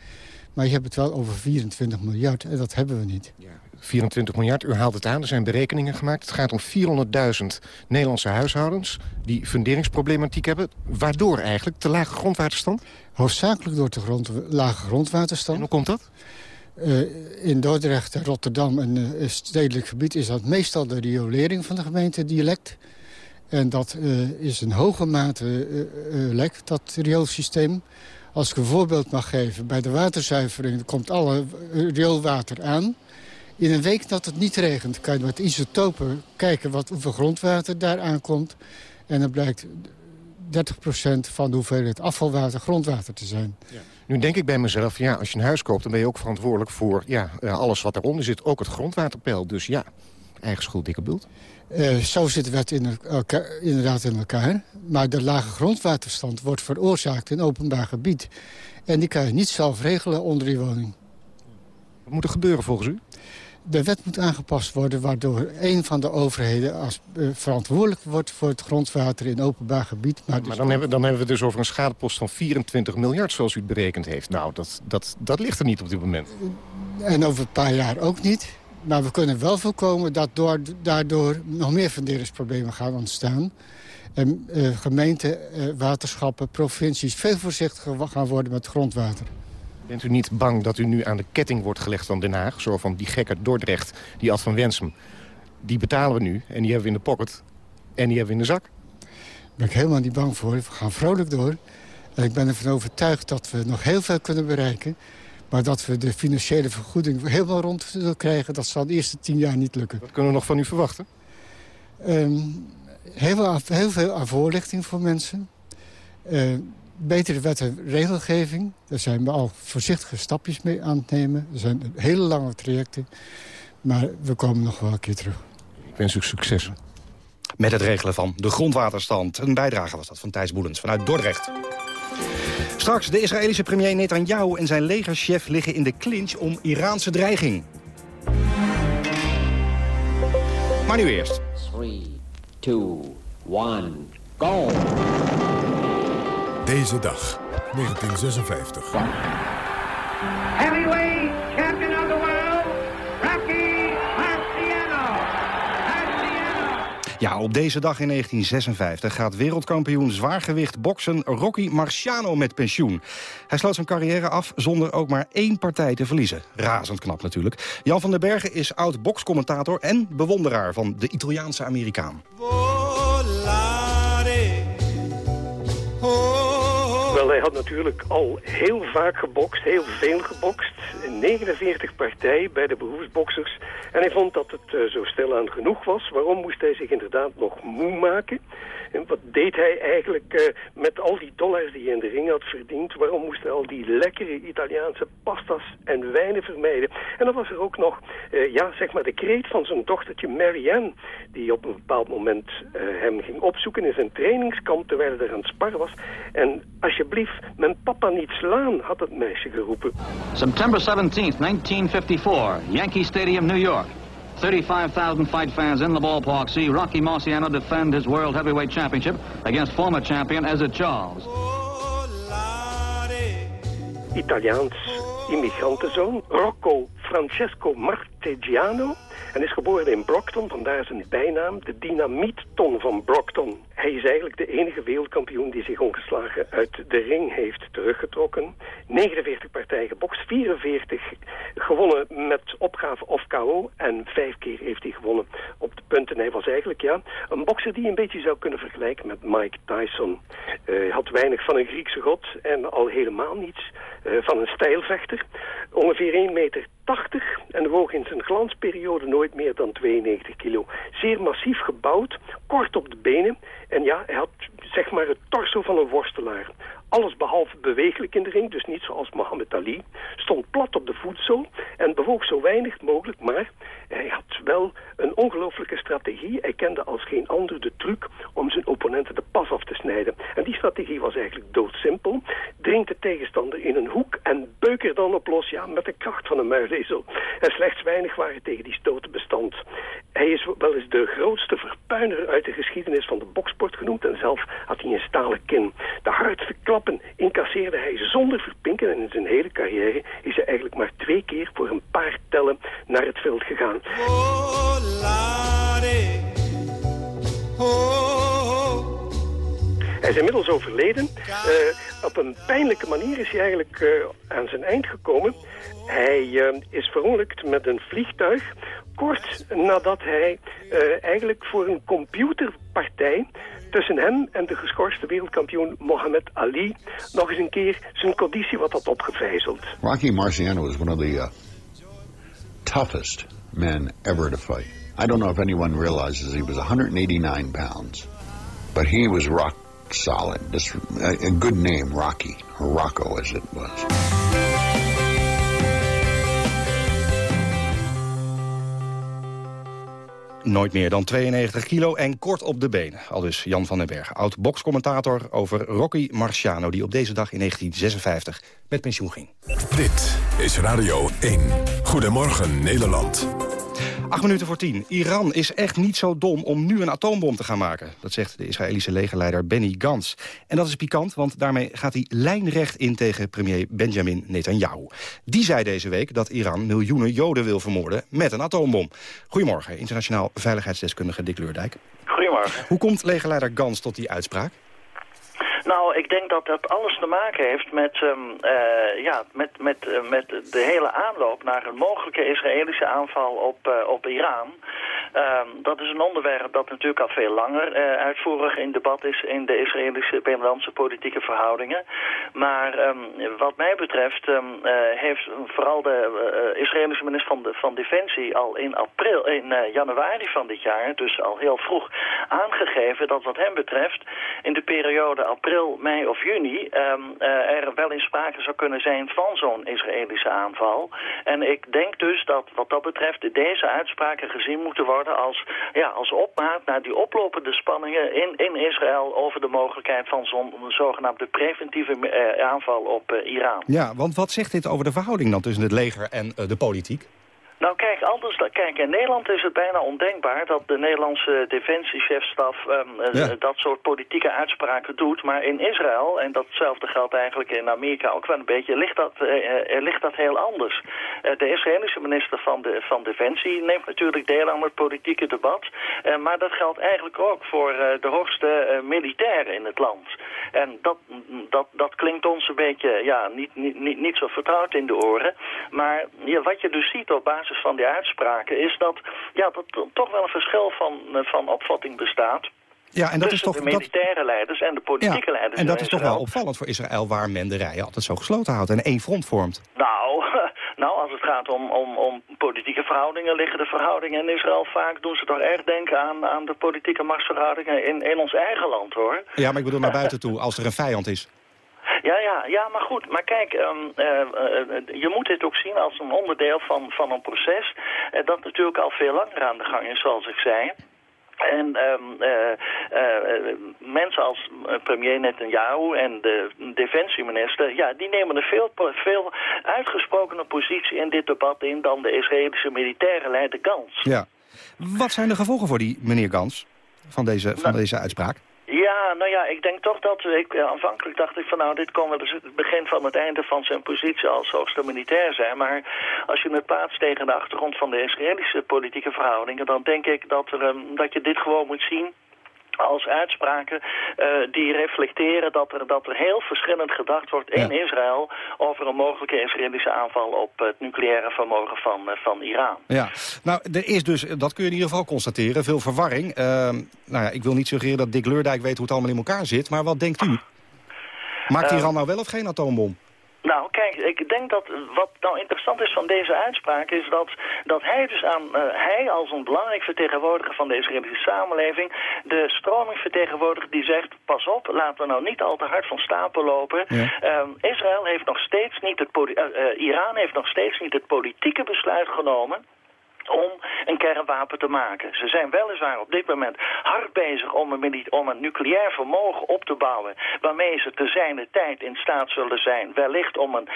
Maar je hebt het wel over 24 miljard en dat hebben we niet. Ja, 24 miljard, u haalt het aan, er zijn berekeningen gemaakt. Het gaat om 400.000 Nederlandse huishoudens die funderingsproblematiek hebben. Waardoor eigenlijk? Te lage grondwaterstand? Hoofdzakelijk door de grond, lage grondwaterstand. En hoe komt dat? Uh, in Dordrecht, Rotterdam en uh, stedelijk gebied is dat meestal de riolering van de gemeente die lekt. En dat uh, is een hoge mate lek, dat rioolsysteem. Als ik een voorbeeld mag geven, bij de waterzuivering komt alle rioolwater aan. In een week dat het niet regent, kan je met isotopen kijken wat, hoeveel grondwater daar aankomt. En dan blijkt 30% van de hoeveelheid afvalwater grondwater te zijn. Nu denk ik bij mezelf, ja, als je een huis koopt... dan ben je ook verantwoordelijk voor ja, alles wat eronder zit. Ook het grondwaterpeil. Dus ja, eigen schuld, dikke bult. Uh, zo zitten we het in elkaar, inderdaad in elkaar. Maar de lage grondwaterstand wordt veroorzaakt in openbaar gebied. En die kan je niet zelf regelen onder je woning. Wat moet er gebeuren volgens u? De wet moet aangepast worden waardoor een van de overheden als, uh, verantwoordelijk wordt voor het grondwater in openbaar gebied. Maar, dus maar dan, hebben, dan hebben we het dus over een schadepost van 24 miljard zoals u het berekend heeft. Nou, dat, dat, dat ligt er niet op dit moment. En over een paar jaar ook niet. Maar we kunnen wel voorkomen dat door, daardoor nog meer funderingsproblemen gaan ontstaan. En uh, gemeenten, uh, waterschappen, provincies veel voorzichtiger gaan worden met grondwater. Bent u niet bang dat u nu aan de ketting wordt gelegd van Den Haag? Zo van die gekke Dordrecht, die Ad van Wensum. Die betalen we nu en die hebben we in de pocket. En die hebben we in de zak. Daar ben ik helemaal niet bang voor. We gaan vrolijk door. En ik ben ervan overtuigd dat we nog heel veel kunnen bereiken. Maar dat we de financiële vergoeding helemaal rond zullen krijgen... dat zal de eerste tien jaar niet lukken. Wat kunnen we nog van u verwachten? Um, heel, heel, veel aan voorlichting voor mensen. Uh, betere wet en regelgeving. Daar zijn we al voorzichtige stapjes mee aan het nemen. Er zijn hele lange trajecten. Maar we komen nog wel een keer terug. Ik wens u succes. Met het regelen van de grondwaterstand. Een bijdrage was dat van Thijs Boelens vanuit Dordrecht. Straks, de Israëlische premier Netanyahu en zijn legerchef liggen in de clinch om Iraanse dreiging. Maar nu eerst. 3, 2, 1, go! Deze dag, 1956. Heavyweight Ja, op deze dag in 1956 gaat wereldkampioen zwaargewicht boksen Rocky Marciano met pensioen. Hij sloot zijn carrière af zonder ook maar één partij te verliezen. Razend knap natuurlijk. Jan van den Bergen is oud bokscommentator en bewonderaar van de Italiaanse Amerikaan. Hij had natuurlijk al heel vaak gebokst, heel veel gebokst. 49 partijen bij de beroepsboksers. En hij vond dat het uh, zo stilaan genoeg was. Waarom moest hij zich inderdaad nog moe maken? Wat deed hij eigenlijk uh, met al die dollars die hij in de ring had verdiend? Waarom moest hij al die lekkere Italiaanse pastas en wijnen vermijden? En dan was er ook nog, uh, ja, zeg maar de kreet van zijn dochtertje Marianne... die op een bepaald moment hem ging opzoeken in zijn trainingskamp... terwijl hij er aan het sparren was. En alsjeblieft, mijn papa niet slaan, had het meisje geroepen. September 17th, 1954, Yankee Stadium, New York. 35,000 fight fans in the ballpark see Rocky Marciano defend his World Heavyweight Championship against former champion Ezzard Charles. Italiaans immigrantenzoon Rocco Francesco Martegiano en is geboren in Brockton, vandaar zijn bijnaam, de dynamietton van Brockton. Hij is eigenlijk de enige wereldkampioen die zich ongeslagen uit de ring heeft teruggetrokken. 49 partijen gebokst, 44 gewonnen met opgave of KO en vijf keer heeft hij gewonnen op de punten. Hij was eigenlijk ja, een bokser die een beetje zou kunnen vergelijken met Mike Tyson. Uh, had weinig van een Griekse god en al helemaal niets van een stijlvechter. Ongeveer 1 meter 80 en woog in zijn glansperiode nooit meer dan 92 kilo. Zeer massief gebouwd, kort op de benen en ja, hij had zeg maar het torso van een worstelaar. Alles behalve bewegelijk in de ring, dus niet zoals Muhammad Ali. Stond plat op de voedsel en bewoog zo weinig mogelijk, maar hij had wel een ongelooflijke strategie. Hij kende als geen ander de truc om zijn opponenten de pas af te snijden. En die strategie was eigenlijk doodsimpel. Drink de tegenstander in een hoek en beuk er dan op los, ja, met de kracht van een muilezel. En slechts weinig waren tegen die stoten bestand. Hij is wel eens de grootste verpuiner uit de geschiedenis van de boksport genoemd en zelf had hij een stalen kin. De hardste klappen incasseerde hij zonder verpinken en in zijn hele carrière is hij eigenlijk maar twee keer voor een paar tellen naar het veld gegaan. Hij is inmiddels overleden. Uh, op een pijnlijke manier is hij eigenlijk uh, aan zijn eind gekomen. Hij uh, is verongelukt met een vliegtuig kort nadat hij eigenlijk voor een computerpartij tussen hem en de geschorste wereldkampioen Mohammed Ali nog eens een keer zijn conditie wat had opgevijzeld. Rocky Marciano was one of the uh, toughest men ever to fight. I don't know if anyone realizes he was 189 pounds, but he was rock solid. Just a, a good name, Rocky, or Rocco as it was. Nooit meer dan 92 kilo en kort op de benen. Al dus Jan van den Berg, oud-bokscommentator over Rocky Marciano... die op deze dag in 1956 met pensioen ging. Dit is Radio 1. Goedemorgen Nederland. Acht minuten voor tien. Iran is echt niet zo dom om nu een atoombom te gaan maken. Dat zegt de Israëlische legerleider Benny Gantz. En dat is pikant, want daarmee gaat hij lijnrecht in tegen premier Benjamin Netanyahu. Die zei deze week dat Iran miljoenen Joden wil vermoorden met een atoombom. Goedemorgen, internationaal veiligheidsdeskundige Dick Leurdijk. Goedemorgen. Hoe komt legerleider Gantz tot die uitspraak? Nou, ik denk dat dat alles te maken heeft met, um, uh, ja, met, met, uh, met de hele aanloop naar een mogelijke Israëlische aanval op, uh, op Iran. Um, dat is een onderwerp dat natuurlijk al veel langer uitvoerig in debat is in de Israëlische binnenlandse politieke verhoudingen. Maar um, wat mij betreft heeft vooral de Israëlische minister van, de, van Defensie al in april, in januari van dit jaar, dus al heel vroeg, aangegeven dat wat hem betreft in de periode april mei of juni um, er wel in sprake zou kunnen zijn van zo'n Israëlische aanval. En ik denk dus dat wat dat betreft deze uitspraken gezien moeten worden als, ja, als opmaat naar die oplopende spanningen in, in Israël over de mogelijkheid van zo'n zogenaamde preventieve uh, aanval op uh, Iran. Ja, want wat zegt dit over de verhouding dan tussen het leger en de politiek? Nou kijk, anders, kijk, in Nederland is het bijna ondenkbaar dat de Nederlandse defensiechefstaf um, ja. dat soort politieke uitspraken doet. Maar in Israël, en datzelfde geldt eigenlijk in Amerika ook wel een beetje, ligt dat, uh, ligt dat heel anders. Uh, de Israëlische minister van, de, van Defensie neemt natuurlijk deel aan het politieke debat. maar dat geldt eigenlijk ook voor de hoogste militairen in het land. En dat, dat, dat klinkt ons een beetje ja, niet, niet, niet, niet zo vertrouwd in de oren. Maar ja, wat je dus ziet op basis van die uitspraken... is dat, ja, dat er toch wel een verschil van, van opvatting bestaat... Ja, en dat is toch, de militaire dat... leiders en de politieke ja, leiders. En dat is toch wel opvallend voor Israël, waar men de rijen altijd zo gesloten houdt en één front vormt. Nou, nou als het gaat om, om, om politieke verhoudingen, liggen de verhoudingen in Israël vaak, doen ze toch erg denken aan, aan de politieke machtsverhoudingen in, in ons eigen land, hoor. Ja, maar ik bedoel naar buiten toe, als er een vijand is. Ja, ja, ja, maar goed. Maar kijk, um, uh, uh, je moet dit ook zien als een onderdeel van, van een proces... Uh, dat natuurlijk al veel langer aan de gang is, zoals ik zei... En um, uh, uh, mensen als premier Netanyahu en de defensieminister... ja, die nemen een veel, veel uitgesprokener positie in dit debat in... dan de Israëlische militaire leider Gans. Ja. Wat zijn de gevolgen voor die meneer Gans van deze, van nou, deze uitspraak? Ja, nou ja, ik denk toch dat... Ik, ja, aanvankelijk dacht ik van nou, dit kon wel eens het begin van het einde van zijn positie als hoogste militair zijn. Maar als je het plaatst tegen de achtergrond van de Israëlische politieke verhoudingen... dan denk ik dat, er, um, dat je dit gewoon moet zien als uitspraken uh, die reflecteren dat er, dat er heel verschillend gedacht wordt in ja. Israël over een mogelijke Israëlische aanval op het nucleaire vermogen van, uh, van Iran. Ja, nou er is dus, dat kun je in ieder geval constateren, veel verwarring. Uh, nou ja, ik wil niet suggereren dat Dick Leurdijk weet hoe het allemaal in elkaar zit, maar wat denkt u? Maakt Iran nou wel of geen atoombom? Nou, kijk, ik denk dat wat nou interessant is van deze uitspraak... is dat, dat hij dus aan, uh, hij als een belangrijk vertegenwoordiger van de Israëlische samenleving... de stroming vertegenwoordigt die zegt... pas op, laten we nou niet al te hard van stapel lopen. Ja. Um, Israël heeft nog steeds niet het... Uh, Iran heeft nog steeds niet het politieke besluit genomen om een kernwapen te maken. Ze zijn weliswaar op dit moment hard bezig om een, om een nucleair vermogen op te bouwen... waarmee ze te zijner tijd in staat zullen zijn... wellicht om een,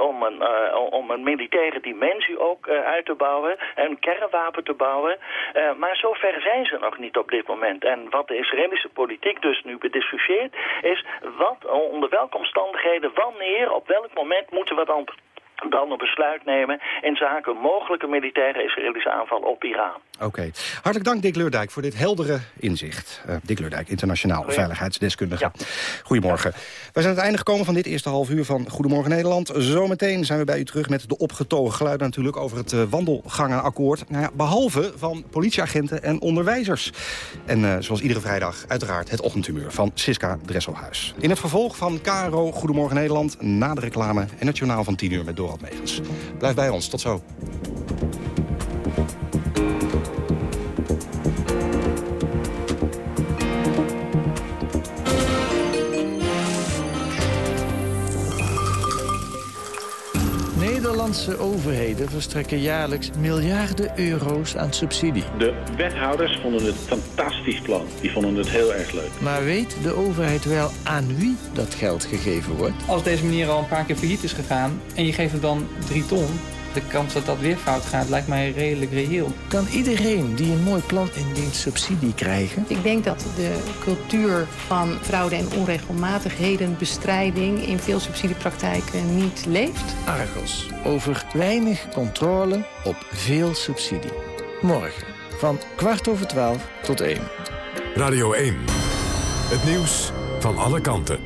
om een, uh, om een militaire dimensie ook uh, uit te bouwen... en een kernwapen te bouwen. Uh, maar zover zijn ze nog niet op dit moment. En wat de Israëlische politiek dus nu bediscussieert... is wat, onder welke omstandigheden, wanneer, op welk moment moeten we dan dan een besluit nemen in zaken mogelijke militaire Israëlische aanval op Iran. Oké. Okay. Hartelijk dank Dick Leurdijk voor dit heldere inzicht. Uh, Dick Leurdijk, internationaal veiligheidsdeskundige. Ja. Goedemorgen. Wij zijn aan het einde gekomen van dit eerste half uur van Goedemorgen Nederland. Zometeen zijn we bij u terug met de opgetogen geluiden natuurlijk over het uh, wandelgangenakkoord. Nou ja, behalve van politieagenten en onderwijzers. En uh, zoals iedere vrijdag uiteraard het ochtendhumeur van Siska Dresselhuis. In het vervolg van KRO Goedemorgen Nederland na de reclame en het journaal van 10 uur met Blijf bij ons, tot zo. Nederlandse overheden verstrekken jaarlijks miljarden euro's aan subsidie. De wethouders vonden het een fantastisch plan. Die vonden het heel erg leuk. Maar weet de overheid wel aan wie dat geld gegeven wordt? Als deze meneer al een paar keer failliet is gegaan en je geeft hem dan drie ton de kans dat dat weer fout gaat lijkt mij redelijk reëel. Kan iedereen die een mooi plan indient subsidie krijgen? Ik denk dat de cultuur van fraude en onregelmatigheden bestrijding in veel subsidiepraktijken niet leeft. Argos over weinig controle op veel subsidie. Morgen van kwart over twaalf tot één. Radio 1. Het nieuws van alle kanten.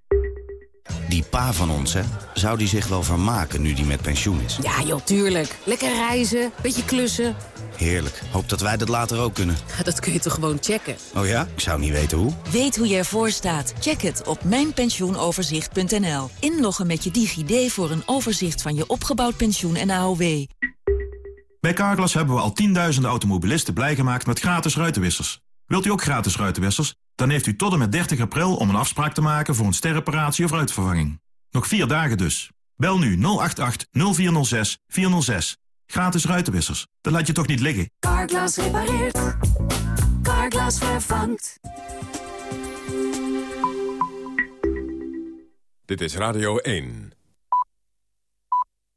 Die pa van ons, hè? Zou die zich wel vermaken nu die met pensioen is? Ja, joh, tuurlijk. Lekker reizen, beetje klussen. Heerlijk. Hoop dat wij dat later ook kunnen. Dat kun je toch gewoon checken? Oh ja? Ik zou niet weten hoe. Weet hoe je ervoor staat? Check het op mijnpensioenoverzicht.nl. Inloggen met je DigiD voor een overzicht van je opgebouwd pensioen en AOW. Bij Carglass hebben we al tienduizenden automobilisten blij gemaakt met gratis ruitenwissers. Wilt u ook gratis ruitenwissers? Dan heeft u tot en met 30 april om een afspraak te maken voor een sterreparatie of ruitvervanging. Nog vier dagen dus. Bel nu 088 0406 406. Gratis ruitenwissers. Dat laat je toch niet liggen? Carglass repareert. Carglass vervangt. Dit is Radio 1.